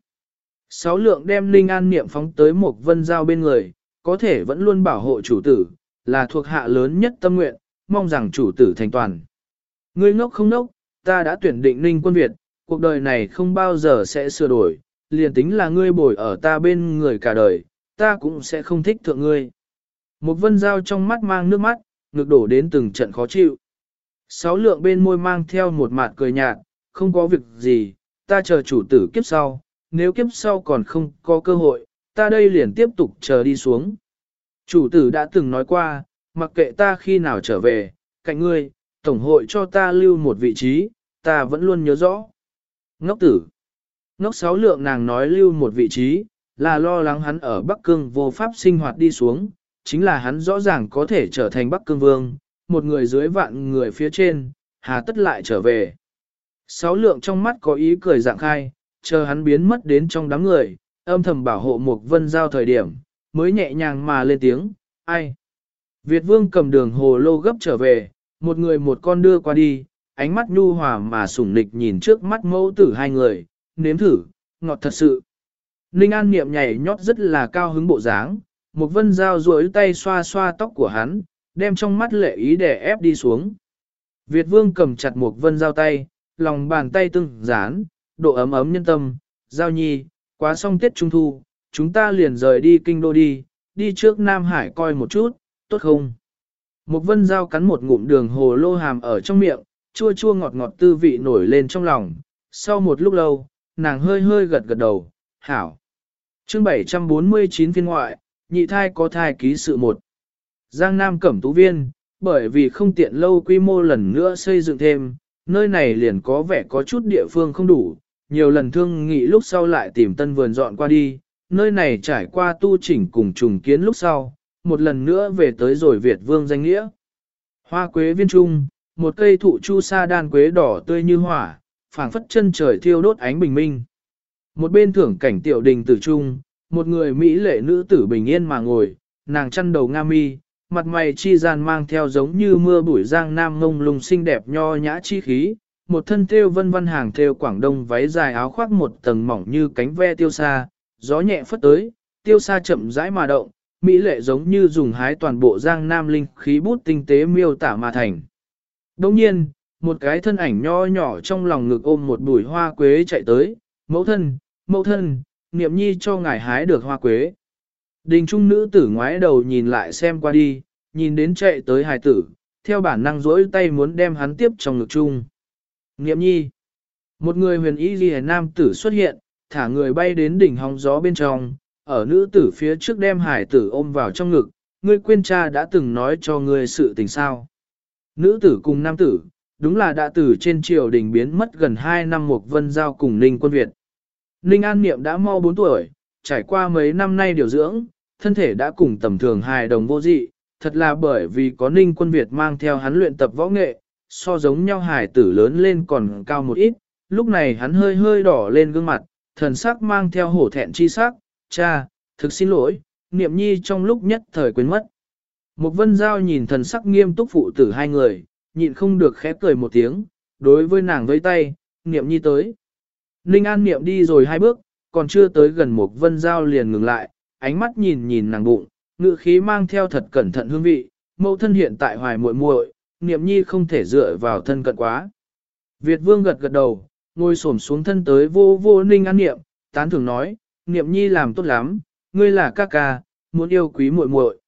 Sáu lượng đem linh an niệm phóng tới một vân giao bên người, có thể vẫn luôn bảo hộ chủ tử, là thuộc hạ lớn nhất tâm nguyện, mong rằng chủ tử thành toàn. Ngươi ngốc không ngốc, ta đã tuyển định ninh quân Việt, cuộc đời này không bao giờ sẽ sửa đổi, liền tính là ngươi bồi ở ta bên người cả đời, ta cũng sẽ không thích thượng ngươi. Một vân dao trong mắt mang nước mắt, ngực đổ đến từng trận khó chịu. Sáu lượng bên môi mang theo một mặt cười nhạt, không có việc gì, ta chờ chủ tử kiếp sau, nếu kiếp sau còn không có cơ hội, ta đây liền tiếp tục chờ đi xuống. Chủ tử đã từng nói qua, mặc kệ ta khi nào trở về, cạnh ngươi, tổng hội cho ta lưu một vị trí, ta vẫn luôn nhớ rõ. Ngốc tử. Ngốc sáu lượng nàng nói lưu một vị trí, là lo lắng hắn ở Bắc Cương vô pháp sinh hoạt đi xuống, chính là hắn rõ ràng có thể trở thành Bắc Cương Vương, một người dưới vạn người phía trên, hà tất lại trở về. Sáu lượng trong mắt có ý cười dạng khai, chờ hắn biến mất đến trong đám người, âm thầm bảo hộ một vân giao thời điểm, mới nhẹ nhàng mà lên tiếng, ai. Việt vương cầm đường hồ lô gấp trở về, một người một con đưa qua đi, ánh mắt nhu hòa mà sủng nịch nhìn trước mắt mẫu tử hai người, nếm thử, ngọt thật sự. Ninh An niệm nhảy nhót rất là cao hứng bộ dáng, một vân dao duỗi tay xoa xoa tóc của hắn, đem trong mắt lệ ý để ép đi xuống. Việt vương cầm chặt một vân dao tay, lòng bàn tay tưng dán, độ ấm ấm nhân tâm, giao nhi, quá xong tiết trung thu, chúng ta liền rời đi kinh đô đi, đi trước Nam Hải coi một chút, tốt không? Một vân dao cắn một ngụm đường hồ lô hàm ở trong miệng, chua chua ngọt ngọt tư vị nổi lên trong lòng. Sau một lúc lâu, nàng hơi hơi gật gật đầu, hảo. chương 749 phiên ngoại, nhị thai có thai ký sự một. Giang Nam Cẩm Tú Viên, bởi vì không tiện lâu quy mô lần nữa xây dựng thêm, nơi này liền có vẻ có chút địa phương không đủ, nhiều lần thương nghị lúc sau lại tìm tân vườn dọn qua đi, nơi này trải qua tu chỉnh cùng trùng kiến lúc sau, một lần nữa về tới rồi Việt Vương danh nghĩa. Hoa quế viên trung, một cây thụ chu sa đan quế đỏ tươi như hỏa, phảng phất chân trời thiêu đốt ánh bình minh. Một bên thưởng cảnh tiểu đình tử trung, một người Mỹ lệ nữ tử bình yên mà ngồi, nàng chăn đầu nga mi, mặt mày chi gian mang theo giống như mưa bụi giang nam ngông lùng xinh đẹp nho nhã chi khí, một thân thêu vân vân hàng thêu Quảng Đông váy dài áo khoác một tầng mỏng như cánh ve tiêu sa, gió nhẹ phất tới, tiêu sa chậm rãi mà động, mỹ lệ giống như dùng hái toàn bộ giang nam linh khí bút tinh tế miêu tả mà thành. Đồng nhiên, một cái thân ảnh nho nhỏ trong lòng ngực ôm một bụi hoa quế chạy tới, mẫu thân, mẫu thân, niệm nhi cho ngài hái được hoa quế. Đình trung nữ tử ngoái đầu nhìn lại xem qua đi, nhìn đến chạy tới hài tử, theo bản năng rỗi tay muốn đem hắn tiếp trong ngực chung. Niệm nhi. Một người huyền y ghi nam tử xuất hiện, thả người bay đến đỉnh hóng gió bên trong, ở nữ tử phía trước đem hải tử ôm vào trong ngực, ngươi quên cha đã từng nói cho ngươi sự tình sao. Nữ tử cùng nam tử, đúng là đã từ trên triều đình biến mất gần 2 năm một vân giao cùng Ninh quân Việt. Ninh An Niệm đã mau 4 tuổi, trải qua mấy năm nay điều dưỡng, thân thể đã cùng tầm thường hài đồng vô dị, thật là bởi vì có Ninh quân Việt mang theo hắn luyện tập võ nghệ, so giống nhau hài tử lớn lên còn cao một ít, lúc này hắn hơi hơi đỏ lên gương mặt, thần sắc mang theo hổ thẹn chi sắc, cha, thực xin lỗi, niệm nhi trong lúc nhất thời quên mất. Một vân giao nhìn thần sắc nghiêm túc phụ tử hai người, nhịn không được khép cười một tiếng, đối với nàng vây tay, niệm nhi tới. Ninh An niệm đi rồi hai bước, còn chưa tới gần một vân giao liền ngừng lại, ánh mắt nhìn nhìn nàng bụng, ngự khí mang theo thật cẩn thận hương vị, mẫu thân hiện tại hoài muội muội, niệm nhi không thể dựa vào thân cận quá. Việt vương gật gật đầu, ngồi xổm xuống thân tới vô vô ninh an niệm, tán thưởng nói, niệm nhi làm tốt lắm, ngươi là ca ca, muốn yêu quý muội muội.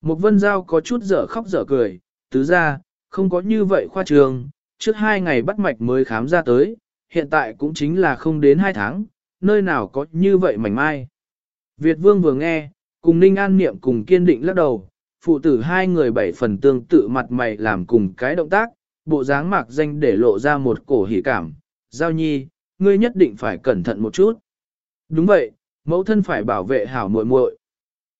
Một vân giao có chút dở khóc dở cười, tứ ra, không có như vậy khoa trường, trước hai ngày bắt mạch mới khám ra tới, hiện tại cũng chính là không đến hai tháng, nơi nào có như vậy mảnh mai. Việt vương vừa nghe, cùng ninh an niệm cùng kiên định lắc đầu, phụ tử hai người bảy phần tương tự mặt mày làm cùng cái động tác, bộ dáng mạc danh để lộ ra một cổ hỉ cảm. Giao nhi, ngươi nhất định phải cẩn thận một chút. Đúng vậy, mẫu thân phải bảo vệ hảo muội muội.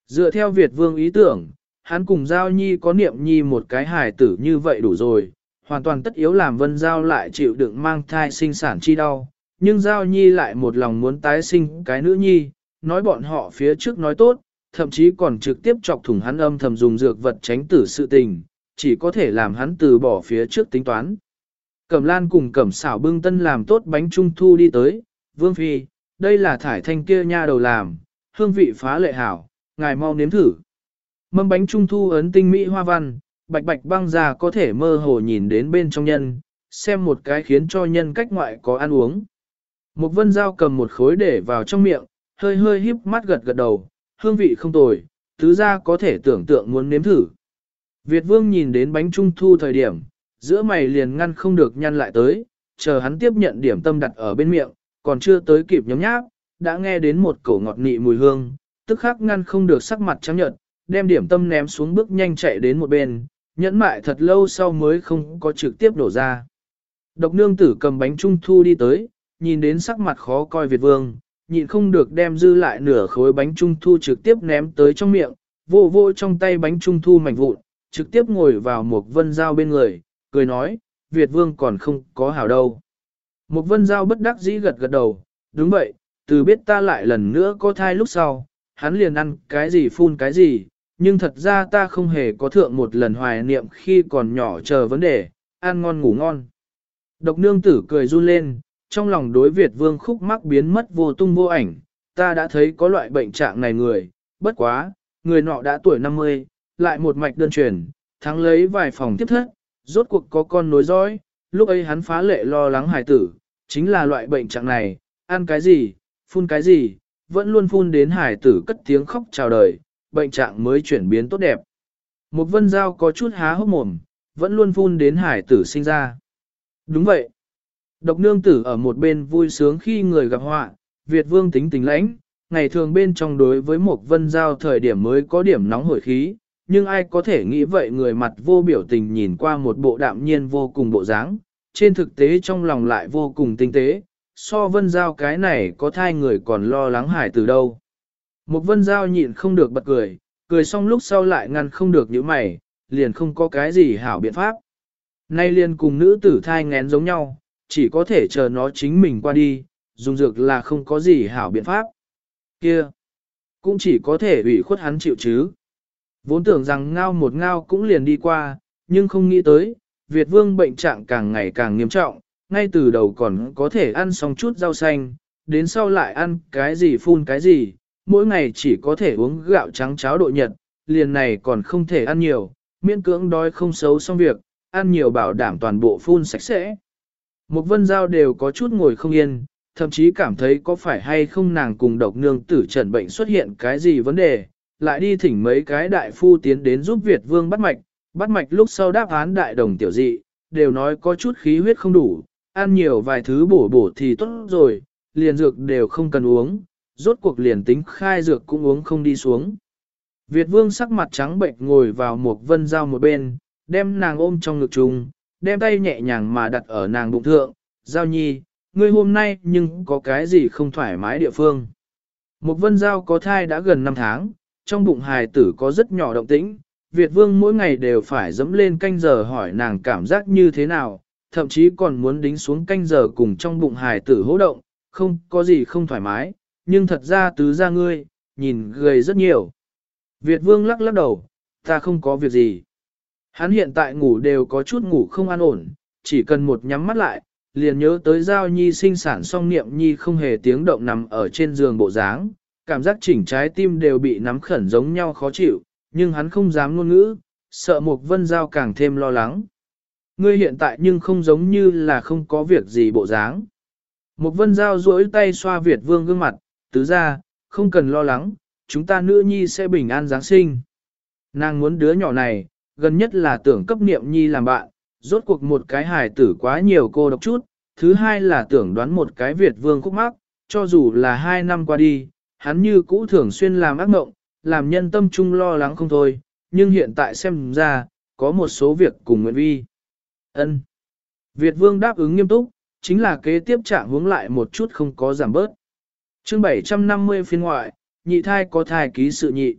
Dựa theo Việt vương ý tưởng, hắn cùng Giao Nhi có niệm nhi một cái hài tử như vậy đủ rồi, hoàn toàn tất yếu làm Vân Giao lại chịu đựng mang thai sinh sản chi đau, nhưng Giao Nhi lại một lòng muốn tái sinh cái nữ nhi, nói bọn họ phía trước nói tốt, thậm chí còn trực tiếp chọc thủng hắn âm thầm dùng dược vật tránh tử sự tình, chỉ có thể làm hắn từ bỏ phía trước tính toán. Cẩm Lan cùng Cẩm xảo bưng tân làm tốt bánh trung thu đi tới, Vương Phi, đây là thải thanh kia nha đầu làm, hương vị phá lệ hảo, ngài mau nếm thử. Mâm bánh trung thu ấn tinh mỹ hoa văn, bạch bạch băng ra có thể mơ hồ nhìn đến bên trong nhân, xem một cái khiến cho nhân cách ngoại có ăn uống. Một vân dao cầm một khối để vào trong miệng, hơi hơi híp mắt gật gật đầu, hương vị không tồi, tứ ra có thể tưởng tượng muốn nếm thử. Việt vương nhìn đến bánh trung thu thời điểm, giữa mày liền ngăn không được nhăn lại tới, chờ hắn tiếp nhận điểm tâm đặt ở bên miệng, còn chưa tới kịp nhấm nháp, đã nghe đến một cổ ngọt nị mùi hương, tức khắc ngăn không được sắc mặt trắng nhợt, đem điểm tâm ném xuống bước nhanh chạy đến một bên, nhẫn mại thật lâu sau mới không có trực tiếp đổ ra. Độc nương tử cầm bánh trung thu đi tới, nhìn đến sắc mặt khó coi Việt vương, nhịn không được đem dư lại nửa khối bánh trung thu trực tiếp ném tới trong miệng, vô vô trong tay bánh trung thu mảnh vụn, trực tiếp ngồi vào một vân dao bên người, cười nói, Việt vương còn không có hảo đâu. Một vân dao bất đắc dĩ gật gật đầu, đúng vậy, từ biết ta lại lần nữa có thai lúc sau, hắn liền ăn cái gì phun cái gì, nhưng thật ra ta không hề có thượng một lần hoài niệm khi còn nhỏ chờ vấn đề, ăn ngon ngủ ngon. Độc nương tử cười run lên, trong lòng đối Việt vương khúc mắc biến mất vô tung vô ảnh, ta đã thấy có loại bệnh trạng này người, bất quá, người nọ đã tuổi 50, lại một mạch đơn truyền, thắng lấy vài phòng tiếp thất, rốt cuộc có con nối dõi, lúc ấy hắn phá lệ lo lắng hài tử, chính là loại bệnh trạng này, ăn cái gì, phun cái gì, vẫn luôn phun đến hài tử cất tiếng khóc chào đời, bệnh trạng mới chuyển biến tốt đẹp. Một vân giao có chút há hốc mồm, vẫn luôn phun đến hải tử sinh ra. Đúng vậy. Độc nương tử ở một bên vui sướng khi người gặp họa, Việt vương tính tình lãnh, ngày thường bên trong đối với một vân giao thời điểm mới có điểm nóng hổi khí, nhưng ai có thể nghĩ vậy người mặt vô biểu tình nhìn qua một bộ đạm nhiên vô cùng bộ dáng, trên thực tế trong lòng lại vô cùng tinh tế, so vân giao cái này có thai người còn lo lắng hải từ đâu. Một vân giao nhịn không được bật cười, cười xong lúc sau lại ngăn không được những mày, liền không có cái gì hảo biện pháp. Nay liền cùng nữ tử thai ngén giống nhau, chỉ có thể chờ nó chính mình qua đi, dùng dược là không có gì hảo biện pháp. Kia, cũng chỉ có thể ủy khuất hắn chịu chứ. Vốn tưởng rằng ngao một ngao cũng liền đi qua, nhưng không nghĩ tới, Việt vương bệnh trạng càng ngày càng nghiêm trọng, ngay từ đầu còn có thể ăn xong chút rau xanh, đến sau lại ăn cái gì phun cái gì, mỗi ngày chỉ có thể uống gạo trắng cháo độ nhật, liền này còn không thể ăn nhiều, miễn cưỡng đói không xấu xong việc, ăn nhiều bảo đảm toàn bộ phun sạch sẽ. Một vân giao đều có chút ngồi không yên, thậm chí cảm thấy có phải hay không nàng cùng độc nương tử trần bệnh xuất hiện cái gì vấn đề, lại đi thỉnh mấy cái đại phu tiến đến giúp Việt vương bắt mạch, bắt mạch lúc sau đáp án đại đồng tiểu dị, đều nói có chút khí huyết không đủ, ăn nhiều vài thứ bổ bổ thì tốt rồi, liền dược đều không cần uống, rốt cuộc liền tính khai dược cũng uống không đi xuống. Việt vương sắc mặt trắng bệnh ngồi vào một vân dao một bên, đem nàng ôm trong ngực trùng, đem tay nhẹ nhàng mà đặt ở nàng bụng thượng, giao nhi, ngươi hôm nay nhưng có cái gì không thoải mái địa phương. Một vân giao có thai đã gần 5 tháng, trong bụng hài tử có rất nhỏ động tĩnh, Việt vương mỗi ngày đều phải dẫm lên canh giờ hỏi nàng cảm giác như thế nào, thậm chí còn muốn đính xuống canh giờ cùng trong bụng hài tử hỗ động, không có gì không thoải mái, nhưng thật ra tứ ra ngươi, nhìn gầy rất nhiều. Việt vương lắc lắc đầu, ta không có việc gì. Hắn hiện tại ngủ đều có chút ngủ không an ổn, chỉ cần một nhắm mắt lại, liền nhớ tới giao nhi sinh sản song niệm nhi không hề tiếng động nằm ở trên giường bộ dáng, cảm giác chỉnh trái tim đều bị nắm khẩn giống nhau khó chịu, nhưng hắn không dám ngôn ngữ, sợ một vân giao càng thêm lo lắng. Ngươi hiện tại nhưng không giống như là không có việc gì bộ dáng. Một vân giao duỗi tay xoa Việt vương gương mặt, tứ ra, không cần lo lắng, chúng ta nữ nhi sẽ bình an Giáng sinh. Nàng muốn đứa nhỏ này, gần nhất là tưởng cấp niệm nhi làm bạn, rốt cuộc một cái hài tử quá nhiều cô độc chút, thứ hai là tưởng đoán một cái Việt vương khúc mắc, cho dù là hai năm qua đi, hắn như cũ thường xuyên làm ác mộng, làm nhân tâm trung lo lắng không thôi, nhưng hiện tại xem ra, có một số việc cùng nguyện vi. ân Việt vương đáp ứng nghiêm túc, chính là kế tiếp trạng hướng lại một chút không có giảm bớt chương 750 phiên ngoại, nhị thai có thai ký sự nhị.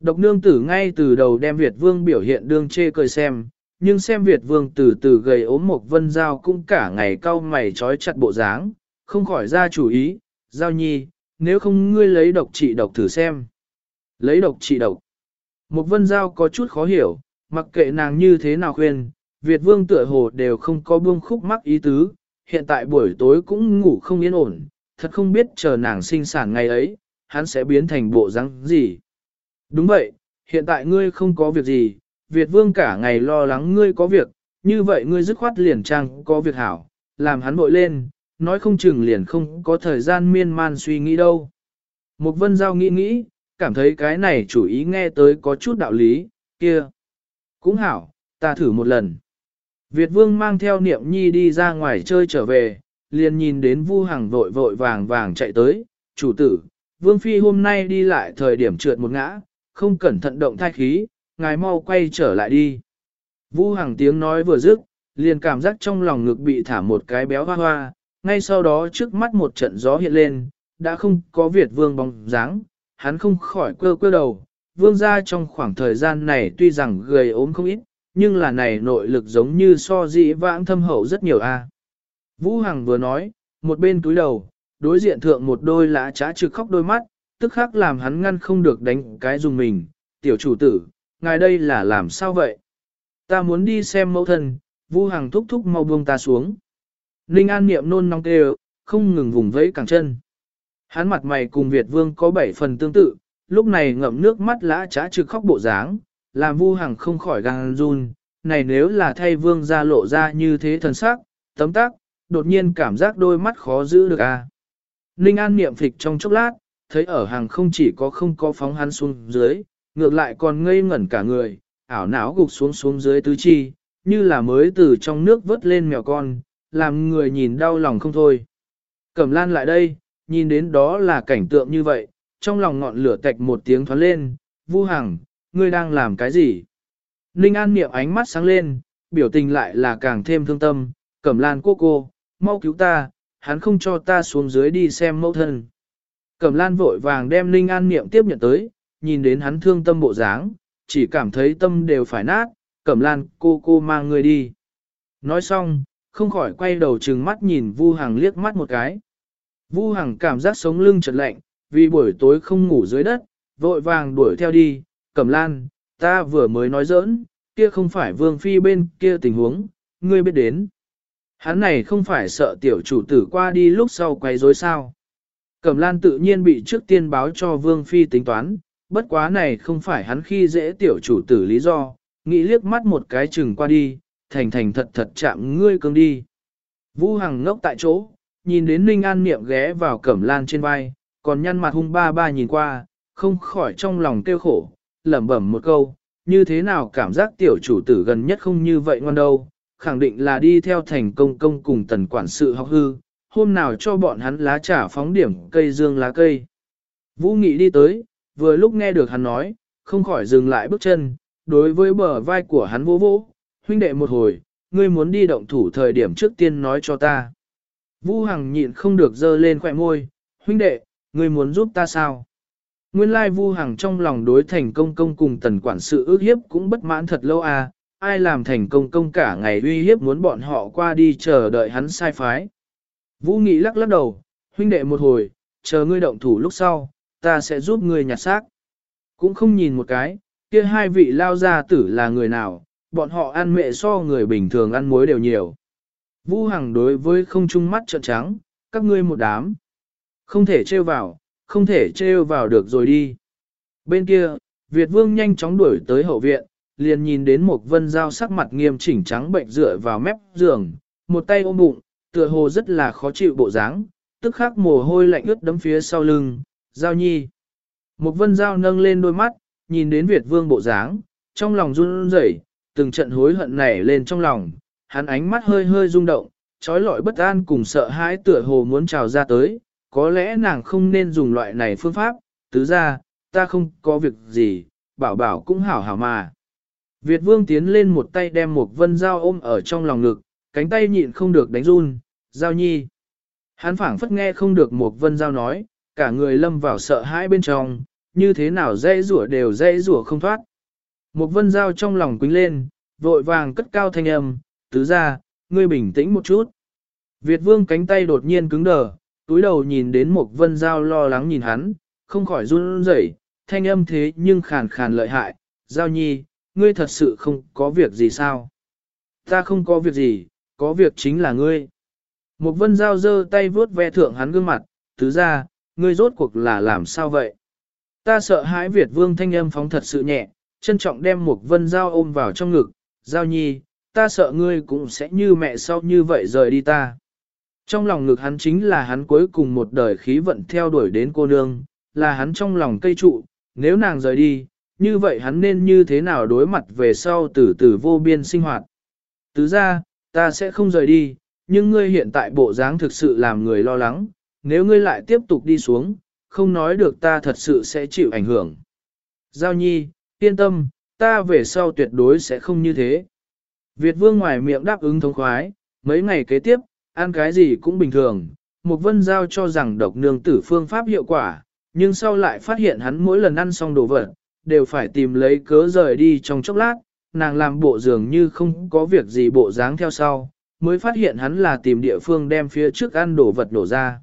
Độc nương tử ngay từ đầu đem Việt vương biểu hiện đương chê cười xem, nhưng xem Việt vương từ từ gầy ốm một vân giao cũng cả ngày cau mày trói chặt bộ dáng, không khỏi ra chủ ý, giao nhi, nếu không ngươi lấy độc trị độc thử xem. Lấy độc trị độc. Một vân giao có chút khó hiểu, mặc kệ nàng như thế nào khuyên, Việt vương tựa hồ đều không có buông khúc mắc ý tứ, hiện tại buổi tối cũng ngủ không yên ổn, thật không biết chờ nàng sinh sản ngày ấy, hắn sẽ biến thành bộ răng gì. Đúng vậy, hiện tại ngươi không có việc gì, Việt vương cả ngày lo lắng ngươi có việc, như vậy ngươi dứt khoát liền trang có việc hảo, làm hắn bội lên, nói không chừng liền không có thời gian miên man suy nghĩ đâu. Một vân giao nghĩ nghĩ, cảm thấy cái này chủ ý nghe tới có chút đạo lý, kia. Cũng hảo, ta thử một lần. Việt vương mang theo niệm nhi đi ra ngoài chơi trở về, liền nhìn đến vu Hằng vội vội vàng vàng chạy tới, chủ tử, vương phi hôm nay đi lại thời điểm trượt một ngã, không cẩn thận động thai khí, ngài mau quay trở lại đi. Vu Hằng tiếng nói vừa dứt, liền cảm giác trong lòng ngực bị thả một cái béo hoa hoa, ngay sau đó trước mắt một trận gió hiện lên, đã không có Việt vương bóng dáng, hắn không khỏi quơ quơ đầu. Vương gia trong khoảng thời gian này tuy rằng gầy ốm không ít, nhưng là này nội lực giống như so dĩ vãng thâm hậu rất nhiều a. Vũ Hằng vừa nói, một bên túi đầu, đối diện thượng một đôi lã trá trực khóc đôi mắt, tức khắc làm hắn ngăn không được đánh cái dùng mình. Tiểu chủ tử, ngài đây là làm sao vậy? Ta muốn đi xem mẫu thân, Vũ Hằng thúc thúc mau buông ta xuống. Ninh An niệm nôn nóng kêu, không ngừng vùng vẫy cẳng chân. Hắn mặt mày cùng Việt Vương có bảy phần tương tự, lúc này ngậm nước mắt lã trá trực khóc bộ dáng, làm Vu Hằng không khỏi gan run, này nếu là thay Vương ra lộ ra như thế thần sắc, tấm tác, đột nhiên cảm giác đôi mắt khó giữ được a. À. Ninh An niệm phịch trong chốc lát, thấy ở hàng không chỉ có không có phóng hắn xuống dưới, ngược lại còn ngây ngẩn cả người, ảo não gục xuống xuống dưới tứ chi, như là mới từ trong nước vớt lên mèo con, làm người nhìn đau lòng không thôi. Cẩm lan lại đây, nhìn đến đó là cảnh tượng như vậy, trong lòng ngọn lửa tạch một tiếng thoáng lên, Vu Hằng, ngươi đang làm cái gì? Ninh An niệm ánh mắt sáng lên, biểu tình lại là càng thêm thương tâm, Cẩm Lan cô cô, mau cứu ta, hắn không cho ta xuống dưới đi xem mẫu thân. Cẩm Lan vội vàng đem Ninh An niệm tiếp nhận tới, nhìn đến hắn thương tâm bộ dáng, chỉ cảm thấy tâm đều phải nát, Cẩm Lan cô cô mang người đi. Nói xong, không khỏi quay đầu trừng mắt nhìn Vu Hằng liếc mắt một cái. Vu Hằng cảm giác sống lưng chợt lạnh, vì buổi tối không ngủ dưới đất, vội vàng đuổi theo đi, Cẩm Lan, ta vừa mới nói giỡn, kia không phải Vương Phi bên kia tình huống, ngươi biết đến. Hắn này không phải sợ tiểu chủ tử qua đi lúc sau quay rối sao. Cẩm Lan tự nhiên bị trước tiên báo cho Vương Phi tính toán, bất quá này không phải hắn khi dễ tiểu chủ tử lý do, nghĩ liếc mắt một cái chừng qua đi, thành thành thật thật chạm ngươi cương đi. Vũ Hằng ngốc tại chỗ, nhìn đến Ninh An Niệm ghé vào Cẩm Lan trên vai, còn nhăn mặt hung ba ba nhìn qua, không khỏi trong lòng kêu khổ, lẩm bẩm một câu, như thế nào cảm giác tiểu chủ tử gần nhất không như vậy ngon đâu, khẳng định là đi theo thành công công cùng tần quản sự học hư, hôm nào cho bọn hắn lá trà phóng điểm cây dương lá cây. Vũ Nghị đi tới, vừa lúc nghe được hắn nói, không khỏi dừng lại bước chân, đối với bờ vai của hắn vô vô, huynh đệ một hồi, ngươi muốn đi động thủ thời điểm trước tiên nói cho ta. Vu Hằng nhịn không được dơ lên khỏe môi, huynh đệ, ngươi muốn giúp ta sao? Nguyên lai Vu Hằng trong lòng đối thành công công cùng tần quản sự ước hiếp cũng bất mãn thật lâu à, ai làm thành công công cả ngày uy hiếp muốn bọn họ qua đi chờ đợi hắn sai phái. Vũ Nghị lắc lắc đầu, huynh đệ một hồi, chờ ngươi động thủ lúc sau, ta sẽ giúp ngươi nhặt xác. Cũng không nhìn một cái, kia hai vị lao gia tử là người nào, bọn họ ăn mẹ so người bình thường ăn muối đều nhiều. Vũ Hằng đối với không trung mắt trợn trắng, các ngươi một đám. Không thể trêu vào, không thể trêu vào được rồi đi. Bên kia, Việt Vương nhanh chóng đuổi tới hậu viện, liền nhìn đến một vân dao sắc mặt nghiêm chỉnh trắng bệnh dựa vào mép giường, một tay ôm bụng, tựa hồ rất là khó chịu bộ dáng, tức khắc mồ hôi lạnh ướt đấm phía sau lưng, giao nhi. Một vân dao nâng lên đôi mắt, nhìn đến Việt Vương bộ dáng, trong lòng run rẩy, từng trận hối hận nảy lên trong lòng, hắn ánh mắt hơi hơi rung động, trói lọi bất an cùng sợ hãi tựa hồ muốn trào ra tới, có lẽ nàng không nên dùng loại này phương pháp, tứ ra, ta không có việc gì, bảo bảo cũng hảo hảo mà. Việt vương tiến lên một tay đem một vân dao ôm ở trong lòng ngực, cánh tay nhịn không được đánh run, giao nhi. Hắn phảng phất nghe không được một vân dao nói, cả người lâm vào sợ hãi bên trong, như thế nào dây rủa đều dây rủa không thoát. Một vân dao trong lòng quính lên, vội vàng cất cao thanh âm, tứ ra, ngươi bình tĩnh một chút. Việt vương cánh tay đột nhiên cứng đờ, túi đầu nhìn đến một vân dao lo lắng nhìn hắn, không khỏi run rẩy, thanh âm thế nhưng khàn khàn lợi hại, giao nhi, ngươi thật sự không có việc gì sao? Ta không có việc gì, có việc chính là ngươi. Một vân Giao giơ tay vuốt ve thượng hắn gương mặt, thứ ra, ngươi rốt cuộc là làm sao vậy? Ta sợ hãi Việt vương thanh âm phóng thật sự nhẹ, trân trọng đem một vân Giao ôm vào trong ngực, giao nhi, ta sợ ngươi cũng sẽ như mẹ sau như vậy rời đi ta. Trong lòng ngực hắn chính là hắn cuối cùng một đời khí vận theo đuổi đến cô nương, là hắn trong lòng cây trụ, nếu nàng rời đi, như vậy hắn nên như thế nào đối mặt về sau từ từ vô biên sinh hoạt. Tứ ra, ta sẽ không rời đi, nhưng ngươi hiện tại bộ dáng thực sự làm người lo lắng, nếu ngươi lại tiếp tục đi xuống, không nói được ta thật sự sẽ chịu ảnh hưởng. Giao nhi, yên tâm, ta về sau tuyệt đối sẽ không như thế. Việt vương ngoài miệng đáp ứng thống khoái, mấy ngày kế tiếp, ăn cái gì cũng bình thường, một vân giao cho rằng độc nương tử phương pháp hiệu quả, nhưng sau lại phát hiện hắn mỗi lần ăn xong đồ vật, đều phải tìm lấy cớ rời đi trong chốc lát, nàng làm bộ dường như không có việc gì bộ dáng theo sau, mới phát hiện hắn là tìm địa phương đem phía trước ăn đồ vật đổ ra.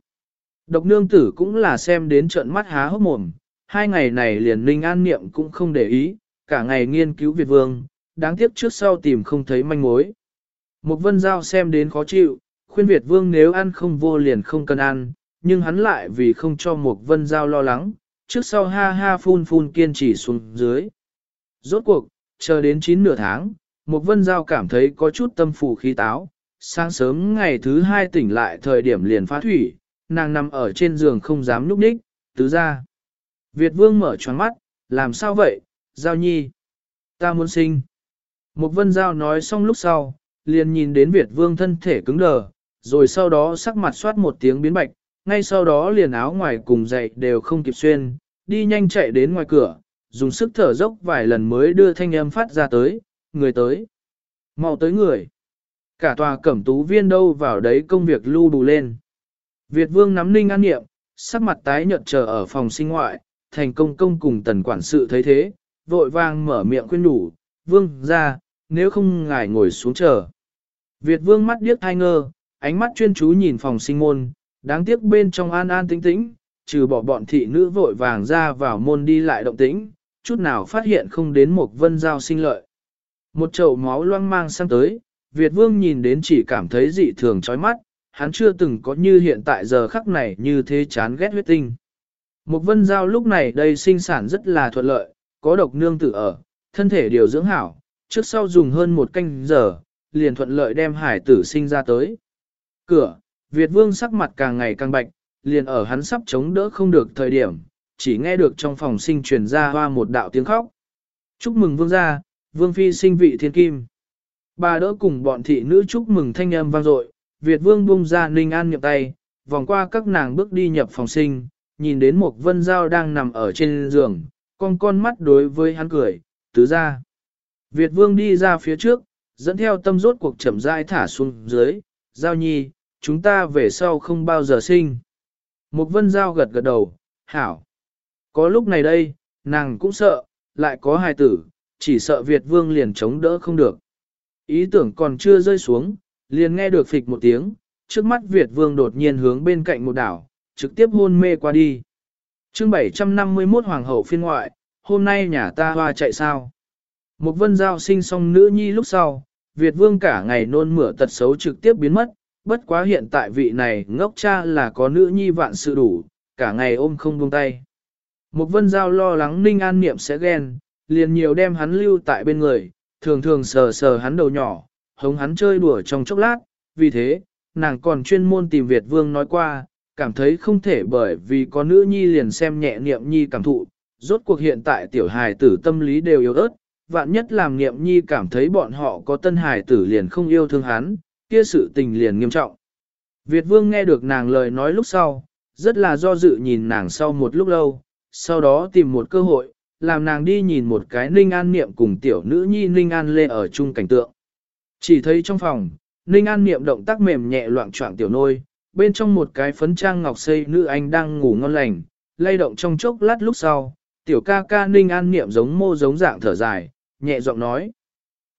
Độc nương tử cũng là xem đến trận mắt há hốc mồm, hai ngày này liền ninh an niệm cũng không để ý, cả ngày nghiên cứu Việt vương, đáng tiếc trước sau tìm không thấy manh mối. Một vân giao xem đến khó chịu, khuyên Việt vương nếu ăn không vô liền không cần ăn, nhưng hắn lại vì không cho một vân giao lo lắng, trước sau ha ha phun phun kiên trì xuống dưới. Rốt cuộc, chờ đến chín nửa tháng, một vân giao cảm thấy có chút tâm phù khí táo, sáng sớm ngày thứ hai tỉnh lại thời điểm liền phá thủy, nàng nằm ở trên giường không dám núp đích, tứ ra. Việt vương mở choáng mắt, làm sao vậy, giao nhi? Ta muốn sinh. Một vân giao nói xong lúc sau, liền nhìn đến Việt vương thân thể cứng đờ, rồi sau đó sắc mặt soát một tiếng biến bạch, ngay sau đó liền áo ngoài cùng dậy đều không kịp xuyên, đi nhanh chạy đến ngoài cửa, dùng sức thở dốc vài lần mới đưa thanh âm phát ra tới, người tới. mau tới người. Cả tòa cẩm tú viên đâu vào đấy công việc lưu đủ lên. Việt vương nắm ninh an niệm, sắc mặt tái nhợt chờ ở phòng sinh ngoại, thành công công cùng tần quản sự thấy thế, vội vang mở miệng khuyên đủ, vương ra, nếu không ngài ngồi xuống chờ. Việt vương mắt điếc hai ngơ, ánh mắt chuyên chú nhìn phòng sinh môn, đáng tiếc bên trong an an tĩnh tĩnh, trừ bỏ bọn thị nữ vội vàng ra vào môn đi lại động tĩnh, chút nào phát hiện không đến một vân giao sinh lợi. Một chậu máu loang mang sang tới, Việt vương nhìn đến chỉ cảm thấy dị thường chói mắt, hắn chưa từng có như hiện tại giờ khắc này như thế chán ghét huyết tinh. Một vân giao lúc này đây sinh sản rất là thuận lợi, có độc nương tử ở, thân thể điều dưỡng hảo, trước sau dùng hơn một canh giờ, liền thuận lợi đem hải tử sinh ra tới. Cửa, Việt vương sắc mặt càng ngày càng bạch, liền ở hắn sắp chống đỡ không được thời điểm, chỉ nghe được trong phòng sinh truyền ra hoa một đạo tiếng khóc. Chúc mừng vương gia, vương phi sinh vị thiên kim. Bà đỡ cùng bọn thị nữ chúc mừng thanh âm vang dội, Việt vương buông ra ninh an nhập tay, vòng qua các nàng bước đi nhập phòng sinh, nhìn đến một vân dao đang nằm ở trên giường, con con mắt đối với hắn cười, tứ ra. Việt vương đi ra phía trước, dẫn theo tâm rốt cuộc chậm rãi thả xuống dưới, giao nhi, chúng ta về sau không bao giờ sinh. Một vân giao gật gật đầu, hảo. Có lúc này đây, nàng cũng sợ, lại có hài tử, chỉ sợ Việt vương liền chống đỡ không được. Ý tưởng còn chưa rơi xuống, liền nghe được phịch một tiếng, trước mắt Việt vương đột nhiên hướng bên cạnh một đảo, trực tiếp hôn mê qua đi. chương 751 Hoàng hậu phiên ngoại, hôm nay nhà ta hoa chạy sao? Một vân giao sinh xong nữ nhi lúc sau, Việt vương cả ngày nôn mửa tật xấu trực tiếp biến mất, bất quá hiện tại vị này ngốc cha là có nữ nhi vạn sự đủ, cả ngày ôm không buông tay. Một vân giao lo lắng ninh an niệm sẽ ghen, liền nhiều đem hắn lưu tại bên người, thường thường sờ sờ hắn đầu nhỏ, hống hắn chơi đùa trong chốc lát, vì thế, nàng còn chuyên môn tìm Việt vương nói qua, cảm thấy không thể bởi vì có nữ nhi liền xem nhẹ niệm nhi cảm thụ, rốt cuộc hiện tại tiểu hài tử tâm lý đều yếu ớt, vạn nhất làm niệm nhi cảm thấy bọn họ có tân hài tử liền không yêu thương hắn, kia sự tình liền nghiêm trọng. Việt vương nghe được nàng lời nói lúc sau, rất là do dự nhìn nàng sau một lúc lâu, sau đó tìm một cơ hội, làm nàng đi nhìn một cái Ninh An Niệm cùng tiểu nữ nhi Ninh An Lê ở chung cảnh tượng. Chỉ thấy trong phòng, Ninh An Niệm động tác mềm nhẹ loạn trọng tiểu nôi, bên trong một cái phấn trang ngọc xây nữ anh đang ngủ ngon lành, lay động trong chốc lát lúc sau, tiểu ca ca Ninh An Niệm giống mô giống dạng thở dài, nhẹ giọng nói.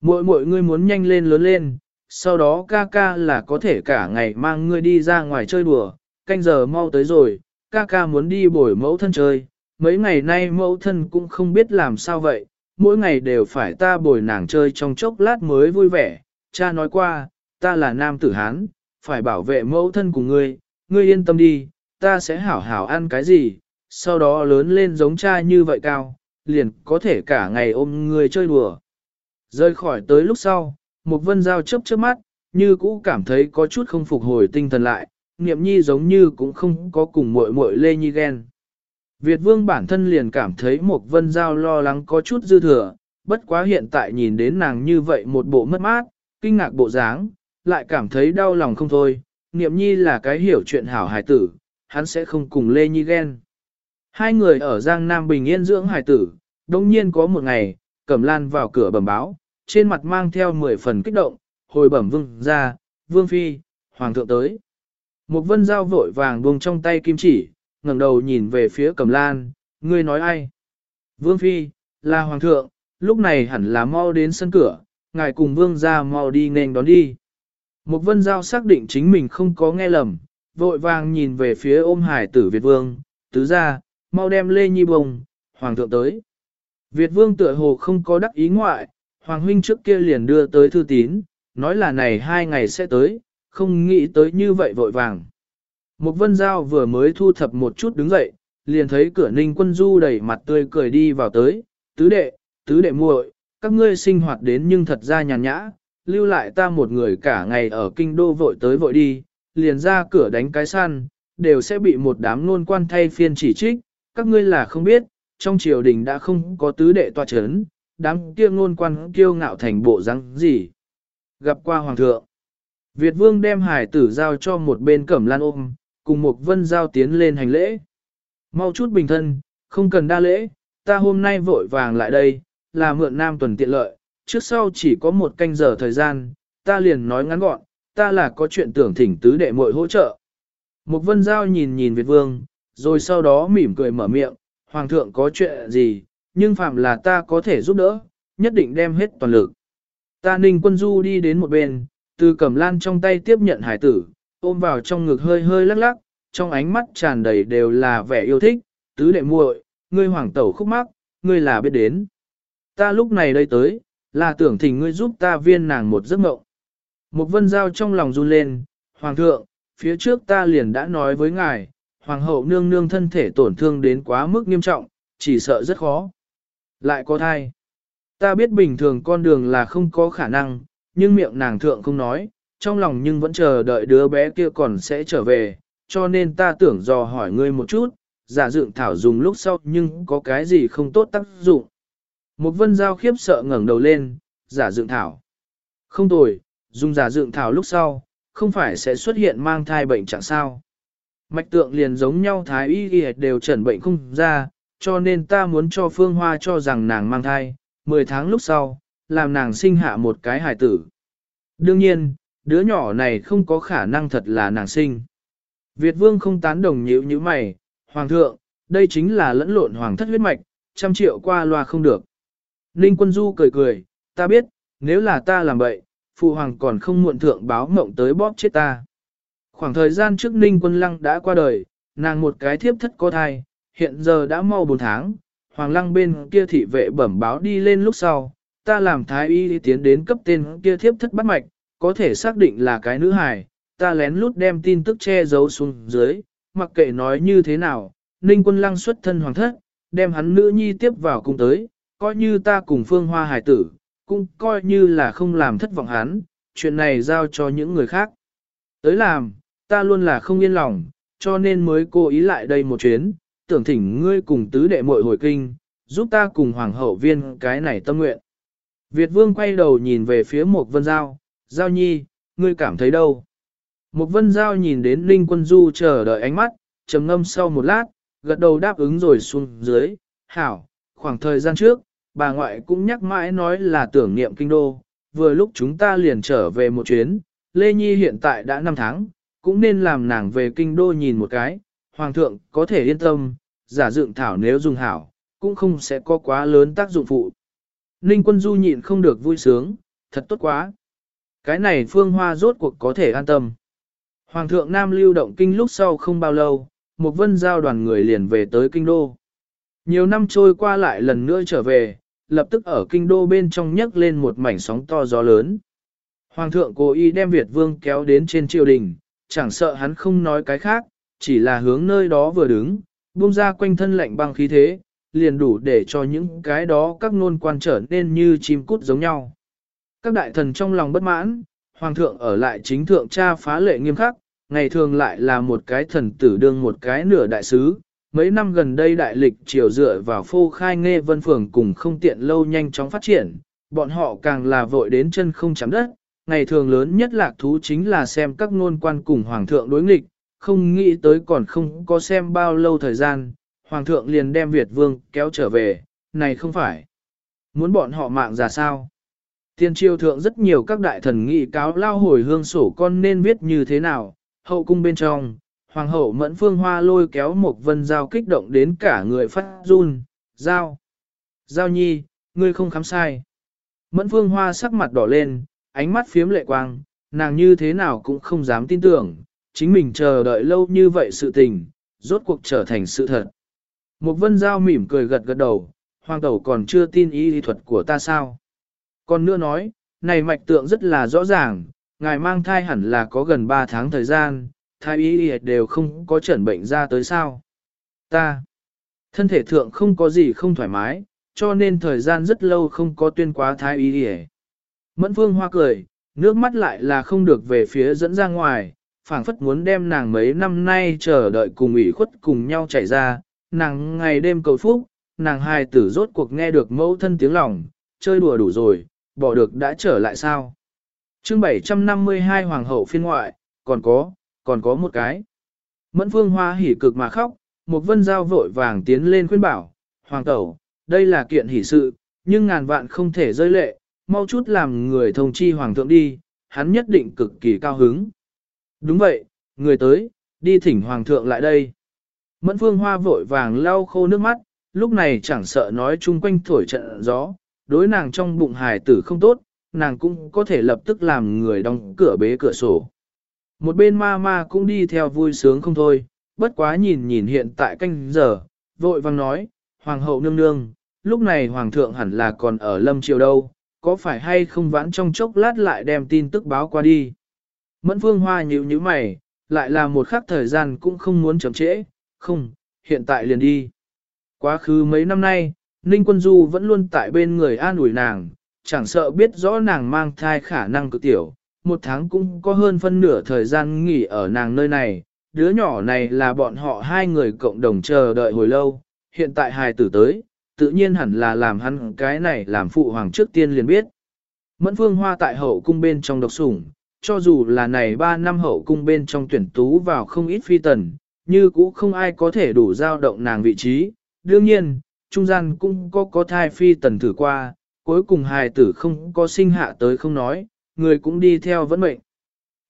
Mội mội ngươi muốn nhanh lên lớn lên, sau đó ca ca là có thể cả ngày mang ngươi đi ra ngoài chơi đùa, canh giờ mau tới rồi, ca ca muốn đi bồi mẫu thân chơi, mấy ngày nay mẫu thân cũng không biết làm sao vậy, mỗi ngày đều phải ta bồi nàng chơi trong chốc lát mới vui vẻ, cha nói qua, ta là nam tử Hán, phải bảo vệ mẫu thân của ngươi, ngươi yên tâm đi, ta sẽ hảo hảo ăn cái gì, sau đó lớn lên giống cha như vậy cao, liền có thể cả ngày ôm ngươi chơi đùa. Rơi khỏi tới lúc sau, một vân giao chớp chớp mắt, như cũ cảm thấy có chút không phục hồi tinh thần lại, niệm nhi giống như cũng không có cùng muội muội lê nhi ghen. Việt vương bản thân liền cảm thấy một vân giao lo lắng có chút dư thừa, bất quá hiện tại nhìn đến nàng như vậy một bộ mất mát, kinh ngạc bộ dáng, lại cảm thấy đau lòng không thôi, niệm nhi là cái hiểu chuyện hảo hài tử, hắn sẽ không cùng Lê Nhi ghen. Hai người ở Giang Nam Bình Yên dưỡng hài tử, đồng nhiên có một ngày, Cẩm Lan vào cửa bẩm báo, trên mặt mang theo mười phần kích động, hồi bẩm vương ra, vương phi, hoàng thượng tới. Một vân giao vội vàng buông trong tay kim chỉ, ngẩng đầu nhìn về phía Cẩm Lan, ngươi nói ai? Vương Phi, là Hoàng thượng, lúc này hẳn là mau đến sân cửa, ngài cùng Vương ra mau đi nên đón đi. Một vân giao xác định chính mình không có nghe lầm, vội vàng nhìn về phía ôm hải tử Việt Vương, tứ ra, mau đem Lê Nhi bồng, Hoàng thượng tới. Việt Vương tựa hồ không có đắc ý ngoại, Hoàng huynh trước kia liền đưa tới thư tín, nói là này hai ngày sẽ tới, không nghĩ tới như vậy vội vàng. Một vân giao vừa mới thu thập một chút đứng dậy, liền thấy cửa ninh quân du đầy mặt tươi cười đi vào tới, tứ đệ, tứ đệ muội, các ngươi sinh hoạt đến nhưng thật ra nhàn nhã, lưu lại ta một người cả ngày ở kinh đô vội tới vội đi, liền ra cửa đánh cái săn, đều sẽ bị một đám nôn quan thay phiên chỉ trích, các ngươi là không biết, trong triều đình đã không có tứ đệ tòa chấn, đám kia ngôn quan kiêu ngạo thành bộ răng gì. Gặp qua hoàng thượng, Việt vương đem hải tử giao cho một bên cẩm lan ôm, cùng một vân giao tiến lên hành lễ. Mau chút bình thân, không cần đa lễ, ta hôm nay vội vàng lại đây, là mượn nam tuần tiện lợi, trước sau chỉ có một canh giờ thời gian, ta liền nói ngắn gọn, ta là có chuyện tưởng thỉnh tứ đệ muội hỗ trợ. Một vân giao nhìn nhìn Việt vương, rồi sau đó mỉm cười mở miệng, hoàng thượng có chuyện gì, nhưng phạm là ta có thể giúp đỡ, nhất định đem hết toàn lực. Ta ninh quân du đi đến một bên, từ cẩm lan trong tay tiếp nhận hải tử, ôm vào trong ngực hơi hơi lắc lắc, trong ánh mắt tràn đầy đều là vẻ yêu thích, tứ đệ muội, ngươi hoàng tẩu khúc mắc, ngươi là biết đến. Ta lúc này đây tới, là tưởng thỉnh ngươi giúp ta viên nàng một giấc mộng. Một vân giao trong lòng run lên, hoàng thượng, phía trước ta liền đã nói với ngài, hoàng hậu nương nương thân thể tổn thương đến quá mức nghiêm trọng, chỉ sợ rất khó. Lại có thai. Ta biết bình thường con đường là không có khả năng, nhưng miệng nàng thượng không nói, trong lòng nhưng vẫn chờ đợi đứa bé kia còn sẽ trở về, cho nên ta tưởng dò hỏi ngươi một chút, giả dựng thảo dùng lúc sau nhưng có cái gì không tốt tác dụng. Một vân giao khiếp sợ ngẩng đầu lên, giả dựng thảo. Không tồi, dùng giả dựng thảo lúc sau, không phải sẽ xuất hiện mang thai bệnh chẳng sao. Mạch tượng liền giống nhau thái y y đều chẩn bệnh không ra, cho nên ta muốn cho phương hoa cho rằng nàng mang thai, 10 tháng lúc sau, làm nàng sinh hạ một cái hài tử. Đương nhiên, đứa nhỏ này không có khả năng thật là nàng sinh. Việt vương không tán đồng nhíu như mày, hoàng thượng, đây chính là lẫn lộn hoàng thất huyết mạch, trăm triệu qua loa không được. Ninh quân du cười cười, ta biết, nếu là ta làm vậy, phụ hoàng còn không muộn thượng báo mộng tới bóp chết ta. Khoảng thời gian trước Ninh quân lăng đã qua đời, nàng một cái thiếp thất có thai, hiện giờ đã mau 4 tháng, hoàng lăng bên kia thị vệ bẩm báo đi lên lúc sau, ta làm thái y tiến đến cấp tên kia thiếp thất bắt mạch, có thể xác định là cái nữ hài, ta lén lút đem tin tức che giấu xuống dưới, mặc kệ nói như thế nào, Ninh quân lăng xuất thân hoàng thất, đem hắn nữ nhi tiếp vào cung tới, coi như ta cùng phương hoa hài tử, cũng coi như là không làm thất vọng hắn, chuyện này giao cho những người khác. Tới làm, ta luôn là không yên lòng, cho nên mới cố ý lại đây một chuyến, tưởng thỉnh ngươi cùng tứ đệ muội hồi kinh, giúp ta cùng hoàng hậu viên cái này tâm nguyện. Việt vương quay đầu nhìn về phía một vân giao, giao nhi, ngươi cảm thấy đâu? Một vân giao nhìn đến Linh quân du chờ đợi ánh mắt, trầm ngâm sau một lát, gật đầu đáp ứng rồi xuống dưới, hảo, khoảng thời gian trước, bà ngoại cũng nhắc mãi nói là tưởng niệm kinh đô, vừa lúc chúng ta liền trở về một chuyến, Lê Nhi hiện tại đã 5 tháng, cũng nên làm nàng về kinh đô nhìn một cái, hoàng thượng có thể yên tâm, giả dựng thảo nếu dùng hảo, cũng không sẽ có quá lớn tác dụng phụ. Ninh quân du nhịn không được vui sướng, thật tốt quá. Cái này phương hoa rốt cuộc có thể an tâm. Hoàng thượng Nam lưu động kinh lúc sau không bao lâu, một vân giao đoàn người liền về tới kinh đô. Nhiều năm trôi qua lại lần nữa trở về, lập tức ở kinh đô bên trong nhấc lên một mảnh sóng to gió lớn. Hoàng thượng cố ý đem Việt vương kéo đến trên triều đình, chẳng sợ hắn không nói cái khác, chỉ là hướng nơi đó vừa đứng, buông ra quanh thân lạnh băng khí thế, liền đủ để cho những cái đó các nôn quan trở nên như chim cút giống nhau. Các đại thần trong lòng bất mãn, hoàng thượng ở lại chính thượng cha phá lệ nghiêm khắc, ngày thường lại là một cái thần tử đương một cái nửa đại sứ. Mấy năm gần đây đại lịch triều dựa vào phô khai nghe vân phường cùng không tiện lâu nhanh chóng phát triển, bọn họ càng là vội đến chân không chạm đất. Ngày thường lớn nhất lạc thú chính là xem các nôn quan cùng hoàng thượng đối nghịch, không nghĩ tới còn không có xem bao lâu thời gian, hoàng thượng liền đem Việt vương kéo trở về, này không phải. Muốn bọn họ mạng ra sao? Tiên triều thượng rất nhiều các đại thần nghị cáo lao hồi hương sổ con nên viết như thế nào, hậu cung bên trong, hoàng hậu mẫn phương hoa lôi kéo một vân giao kích động đến cả người phát run, giao. Giao nhi, ngươi không khám sai. Mẫn phương hoa sắc mặt đỏ lên, ánh mắt phiếm lệ quang, nàng như thế nào cũng không dám tin tưởng, chính mình chờ đợi lâu như vậy sự tình, rốt cuộc trở thành sự thật. Một vân giao mỉm cười gật gật đầu, hoàng tẩu còn chưa tin ý lý thuật của ta sao. Còn nữa nói, này mạch tượng rất là rõ ràng, ngài mang thai hẳn là có gần 3 tháng thời gian, thai ý đều không có chẩn bệnh ra tới sao. Ta, thân thể thượng không có gì không thoải mái, cho nên thời gian rất lâu không có tuyên quá thái ý hề. Mẫn phương hoa cười, nước mắt lại là không được về phía dẫn ra ngoài, phảng phất muốn đem nàng mấy năm nay chờ đợi cùng ủy khuất cùng nhau chảy ra, nàng ngày đêm cầu phúc, nàng hài tử rốt cuộc nghe được mẫu thân tiếng lòng, chơi đùa đủ rồi, bỏ được đã trở lại sao. chương 752 Hoàng hậu phiên ngoại, còn có, còn có một cái. Mẫn phương hoa hỉ cực mà khóc, một vân giao vội vàng tiến lên khuyên bảo, Hoàng tẩu, đây là kiện hỷ sự, nhưng ngàn vạn không thể rơi lệ, mau chút làm người thông chi Hoàng thượng đi, hắn nhất định cực kỳ cao hứng. Đúng vậy, người tới, đi thỉnh Hoàng thượng lại đây. Mẫn phương hoa vội vàng lau khô nước mắt, lúc này chẳng sợ nói chung quanh thổi trận gió, đối nàng trong bụng hài tử không tốt, nàng cũng có thể lập tức làm người đóng cửa bế cửa sổ. Một bên ma ma cũng đi theo vui sướng không thôi, bất quá nhìn nhìn hiện tại canh giờ, vội vàng nói, Hoàng hậu nương nương, lúc này Hoàng thượng hẳn là còn ở lâm triều đâu, có phải hay không vãn trong chốc lát lại đem tin tức báo qua đi. Mẫn phương hoa nhíu nhíu mày, lại là một khắc thời gian cũng không muốn chậm trễ, không, hiện tại liền đi. Quá khứ mấy năm nay, Ninh Quân Du vẫn luôn tại bên người an ủi nàng, chẳng sợ biết rõ nàng mang thai khả năng cực tiểu, một tháng cũng có hơn phân nửa thời gian nghỉ ở nàng nơi này, đứa nhỏ này là bọn họ hai người cộng đồng chờ đợi hồi lâu, hiện tại hài tử tới, tự nhiên hẳn là làm hắn cái này làm phụ hoàng trước tiên liền biết. Mẫn phương hoa tại hậu cung bên trong độc sủng, cho dù là này ba năm hậu cung bên trong tuyển tú vào không ít phi tần, như cũ không ai có thể đủ giao động nàng vị trí. Đương nhiên, trung gian cũng có có thai phi tần thử qua, cuối cùng hài tử không có sinh hạ tới không nói, người cũng đi theo vẫn mệnh.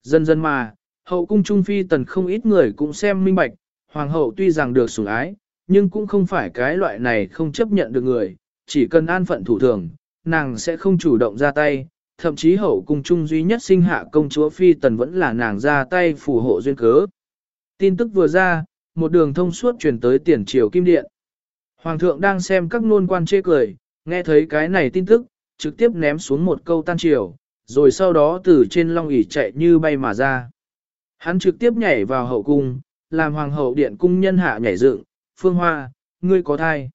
Dần dần mà, hậu cung trung phi tần không ít người cũng xem minh bạch, hoàng hậu tuy rằng được sủng ái, nhưng cũng không phải cái loại này không chấp nhận được người, chỉ cần an phận thủ thường, nàng sẽ không chủ động ra tay, thậm chí hậu cung trung duy nhất sinh hạ công chúa phi tần vẫn là nàng ra tay phù hộ duyên cớ. Tin tức vừa ra, một đường thông suốt truyền tới tiền triều kim điện. Hoàng thượng đang xem các nôn quan chê cười, nghe thấy cái này tin tức, trực tiếp ném xuống một câu tan triều, rồi sau đó từ trên long ỷ chạy như bay mà ra. Hắn trực tiếp nhảy vào hậu cung, làm hoàng hậu điện cung nhân hạ nhảy dựng, phương hoa, ngươi có thai.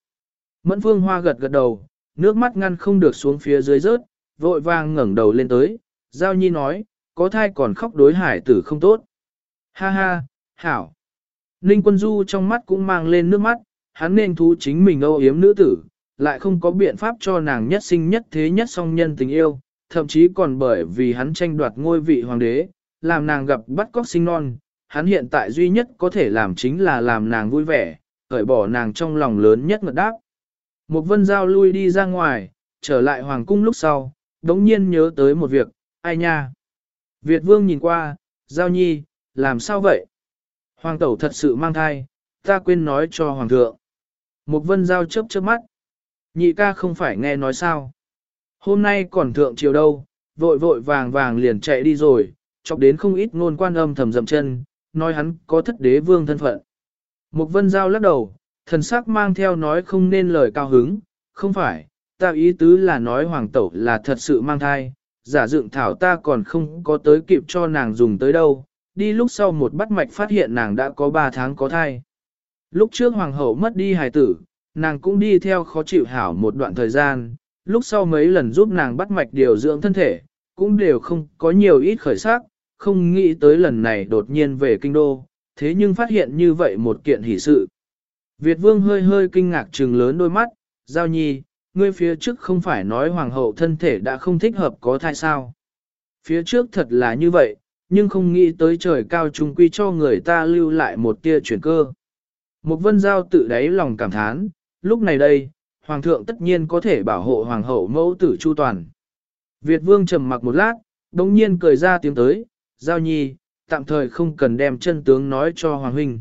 Mẫn phương hoa gật gật đầu, nước mắt ngăn không được xuống phía dưới rớt, vội vàng ngẩng đầu lên tới, giao nhi nói, có thai còn khóc đối hải tử không tốt. Ha ha, hảo. Ninh quân du trong mắt cũng mang lên nước mắt, hắn nên thú chính mình âu yếm nữ tử, lại không có biện pháp cho nàng nhất sinh nhất thế nhất song nhân tình yêu, thậm chí còn bởi vì hắn tranh đoạt ngôi vị hoàng đế, làm nàng gặp bắt cóc sinh non, hắn hiện tại duy nhất có thể làm chính là làm nàng vui vẻ, cởi bỏ nàng trong lòng lớn nhất ngật đáp. Một vân giao lui đi ra ngoài, trở lại hoàng cung lúc sau, đống nhiên nhớ tới một việc, ai nha. Việt vương nhìn qua, giao nhi, làm sao vậy? Hoàng tẩu thật sự mang thai, ta quên nói cho hoàng thượng. Một vân giao chớp chớp mắt. Nhị ca không phải nghe nói sao. Hôm nay còn thượng chiều đâu, vội vội vàng vàng liền chạy đi rồi, chọc đến không ít ngôn quan âm thầm dậm chân, nói hắn có thất đế vương thân phận. Một vân giao lắc đầu, thần sắc mang theo nói không nên lời cao hứng, không phải, ta ý tứ là nói hoàng tẩu là thật sự mang thai, giả dựng thảo ta còn không có tới kịp cho nàng dùng tới đâu, đi lúc sau một bắt mạch phát hiện nàng đã có 3 tháng có thai. Lúc trước hoàng hậu mất đi hài tử, nàng cũng đi theo khó chịu hảo một đoạn thời gian, lúc sau mấy lần giúp nàng bắt mạch điều dưỡng thân thể, cũng đều không có nhiều ít khởi sắc, không nghĩ tới lần này đột nhiên về kinh đô, thế nhưng phát hiện như vậy một kiện hỷ sự. Việt vương hơi hơi kinh ngạc trừng lớn đôi mắt, giao nhi, ngươi phía trước không phải nói hoàng hậu thân thể đã không thích hợp có thai sao. Phía trước thật là như vậy, nhưng không nghĩ tới trời cao trung quy cho người ta lưu lại một tia chuyển cơ. Một vân giao tự đáy lòng cảm thán, lúc này đây, hoàng thượng tất nhiên có thể bảo hộ hoàng hậu mẫu tử chu toàn. Việt vương trầm mặc một lát, đồng nhiên cười ra tiếng tới, giao nhi, tạm thời không cần đem chân tướng nói cho hoàng huynh.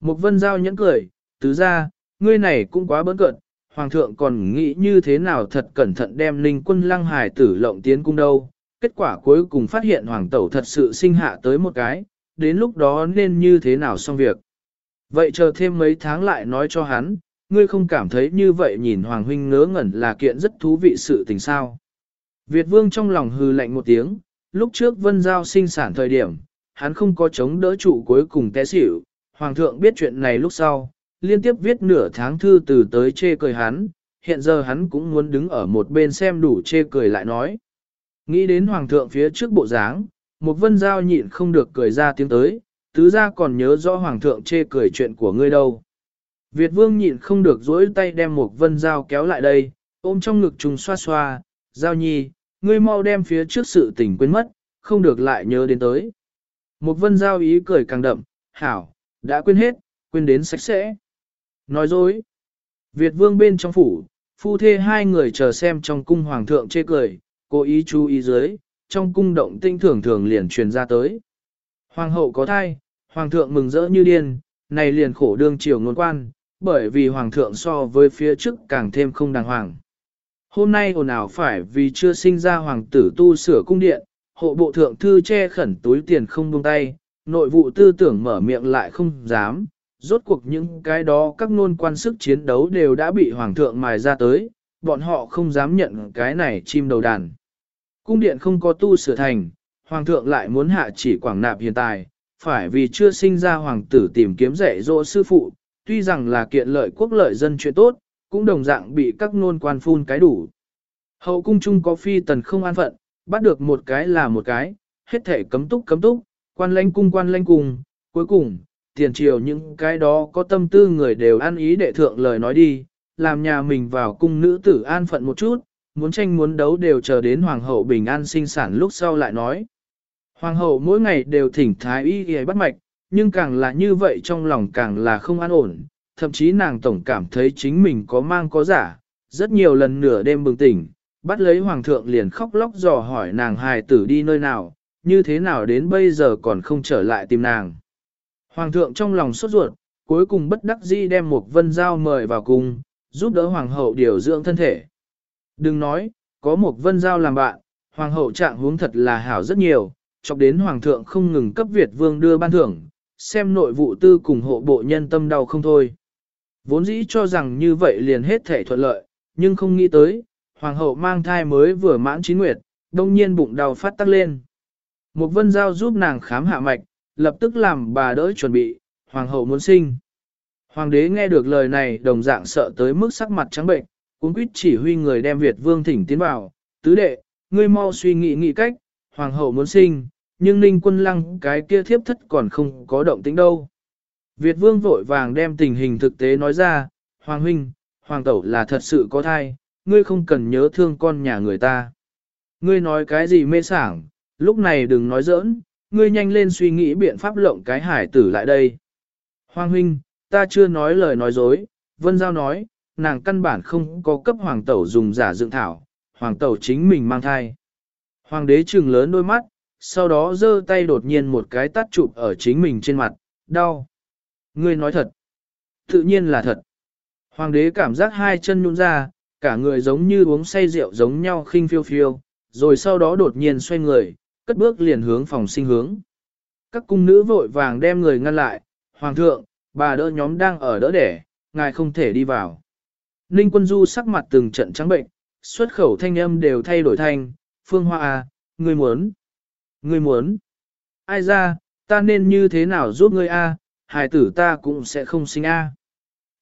Một vân giao nhẫn cười, tứ ra, ngươi này cũng quá bỡn cợt, hoàng thượng còn nghĩ như thế nào thật cẩn thận đem linh quân lăng hải tử lộng tiến cung đâu. Kết quả cuối cùng phát hiện hoàng tẩu thật sự sinh hạ tới một cái, đến lúc đó nên như thế nào xong việc. Vậy chờ thêm mấy tháng lại nói cho hắn, ngươi không cảm thấy như vậy nhìn Hoàng Huynh ngớ ngẩn là kiện rất thú vị sự tình sao. Việt Vương trong lòng hư lạnh một tiếng, lúc trước Vân Giao sinh sản thời điểm, hắn không có chống đỡ trụ cuối cùng té xỉu. Hoàng thượng biết chuyện này lúc sau, liên tiếp viết nửa tháng thư từ tới chê cười hắn, hiện giờ hắn cũng muốn đứng ở một bên xem đủ chê cười lại nói. Nghĩ đến Hoàng thượng phía trước bộ dáng, một Vân Giao nhịn không được cười ra tiếng tới, tứ ra còn nhớ rõ Hoàng thượng chê cười chuyện của ngươi đâu. Việt vương nhịn không được dỗi tay đem một vân giao kéo lại đây, ôm trong ngực trùng xoa xoa, giao nhi, ngươi mau đem phía trước sự tình quên mất, không được lại nhớ đến tới. Một vân giao ý cười càng đậm, hảo, đã quên hết, quên đến sạch sẽ. Nói dối. Việt vương bên trong phủ, phu thê hai người chờ xem trong cung hoàng thượng chê cười, cố ý chú ý dưới, trong cung động tinh thường thường liền truyền ra tới. Hoàng hậu có thai, hoàng thượng mừng rỡ như điên, này liền khổ đương triều ngôn quan, bởi vì hoàng thượng so với phía trước càng thêm không đàng hoàng. Hôm nay ồn ào phải vì chưa sinh ra hoàng tử tu sửa cung điện, hộ bộ thượng thư che khẩn túi tiền không buông tay, nội vụ tư tưởng mở miệng lại không dám, rốt cuộc những cái đó các nôn quan sức chiến đấu đều đã bị hoàng thượng mài ra tới, bọn họ không dám nhận cái này chim đầu đàn. Cung điện không có tu sửa thành, hoàng thượng lại muốn hạ chỉ quảng nạp hiện tại, phải vì chưa sinh ra hoàng tử tìm kiếm dạy dỗ sư phụ, tuy rằng là kiện lợi quốc lợi dân chuyện tốt, cũng đồng dạng bị các nôn quan phun cái đủ. Hậu cung chung có phi tần không an phận, bắt được một cái là một cái, hết thể cấm túc cấm túc, quan lãnh cung quan lãnh cung, cuối cùng, tiền triều những cái đó có tâm tư người đều ăn ý đệ thượng lời nói đi, làm nhà mình vào cung nữ tử an phận một chút, muốn tranh muốn đấu đều chờ đến hoàng hậu bình an sinh sản lúc sau lại nói. Hoàng hậu mỗi ngày đều thỉnh thái y y bắt mạch, nhưng càng là như vậy trong lòng càng là không an ổn, thậm chí nàng tổng cảm thấy chính mình có mang có giả, rất nhiều lần nửa đêm bừng tỉnh, bắt lấy hoàng thượng liền khóc lóc dò hỏi nàng hài tử đi nơi nào, như thế nào đến bây giờ còn không trở lại tìm nàng. Hoàng thượng trong lòng sốt ruột, cuối cùng bất đắc dĩ đem một vân giao mời vào cùng, giúp đỡ hoàng hậu điều dưỡng thân thể. Đừng nói, có một vân giao làm bạn, hoàng hậu trạng huống thật là hảo rất nhiều, chọc đến hoàng thượng không ngừng cấp Việt vương đưa ban thưởng, xem nội vụ tư cùng hộ bộ nhân tâm đau không thôi. Vốn dĩ cho rằng như vậy liền hết thể thuận lợi, nhưng không nghĩ tới, hoàng hậu mang thai mới vừa mãn chín nguyệt, đông nhiên bụng đau phát tắc lên. Một vân giao giúp nàng khám hạ mạch, lập tức làm bà đỡ chuẩn bị, hoàng hậu muốn sinh. Hoàng đế nghe được lời này đồng dạng sợ tới mức sắc mặt trắng bệnh, cũng quyết chỉ huy người đem Việt vương thỉnh tiến vào, tứ đệ, ngươi mau suy nghĩ nghĩ cách, hoàng hậu muốn sinh, nhưng ninh quân lăng cái kia thiếp thất còn không có động tĩnh đâu. Việt vương vội vàng đem tình hình thực tế nói ra, hoàng huynh, hoàng tẩu là thật sự có thai, ngươi không cần nhớ thương con nhà người ta. Ngươi nói cái gì mê sảng, lúc này đừng nói giỡn, ngươi nhanh lên suy nghĩ biện pháp lộng cái hải tử lại đây. Hoàng huynh, ta chưa nói lời nói dối, Vân Giao nói, nàng căn bản không có cấp hoàng tẩu dùng giả dựng thảo, hoàng tẩu chính mình mang thai. Hoàng đế trừng lớn đôi mắt, sau đó giơ tay đột nhiên một cái tắt chụp ở chính mình trên mặt, đau. Ngươi nói thật. Tự nhiên là thật. Hoàng đế cảm giác hai chân nhũn ra, cả người giống như uống say rượu giống nhau khinh phiêu phiêu, rồi sau đó đột nhiên xoay người, cất bước liền hướng phòng sinh hướng. Các cung nữ vội vàng đem người ngăn lại, Hoàng thượng, bà đỡ nhóm đang ở đỡ đẻ, ngài không thể đi vào. Ninh quân du sắc mặt từng trận trắng bệnh, xuất khẩu thanh âm đều thay đổi thanh, phương hoa à, ngươi muốn, ngươi muốn, ai ra, ta nên như thế nào giúp ngươi a? hài tử ta cũng sẽ không sinh a.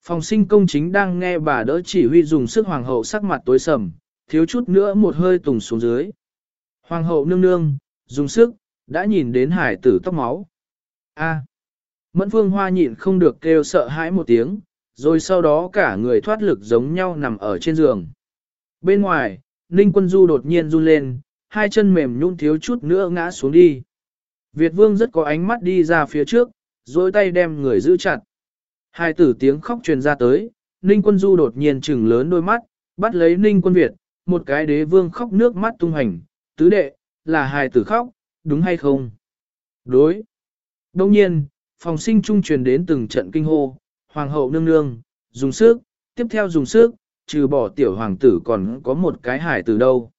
Phòng sinh công chính đang nghe bà đỡ chỉ huy dùng sức hoàng hậu sắc mặt tối sầm, thiếu chút nữa một hơi tùng xuống dưới. Hoàng hậu nương nương, dùng sức, đã nhìn đến hải tử tóc máu. A. Mẫn phương hoa nhịn không được kêu sợ hãi một tiếng, rồi sau đó cả người thoát lực giống nhau nằm ở trên giường. Bên ngoài, Ninh quân du đột nhiên run lên, hai chân mềm nhũn thiếu chút nữa ngã xuống đi. Việt vương rất có ánh mắt đi ra phía trước, dối tay đem người giữ chặt. Hai tử tiếng khóc truyền ra tới, Ninh quân du đột nhiên trừng lớn đôi mắt, bắt lấy Ninh quân Việt, một cái đế vương khóc nước mắt tung hành, tứ đệ, là hài tử khóc, đúng hay không? Đối. Đông nhiên, phòng sinh trung truyền đến từng trận kinh hô, hoàng hậu nương nương, dùng sức, tiếp theo dùng sức, trừ bỏ tiểu hoàng tử còn có một cái hài tử đâu.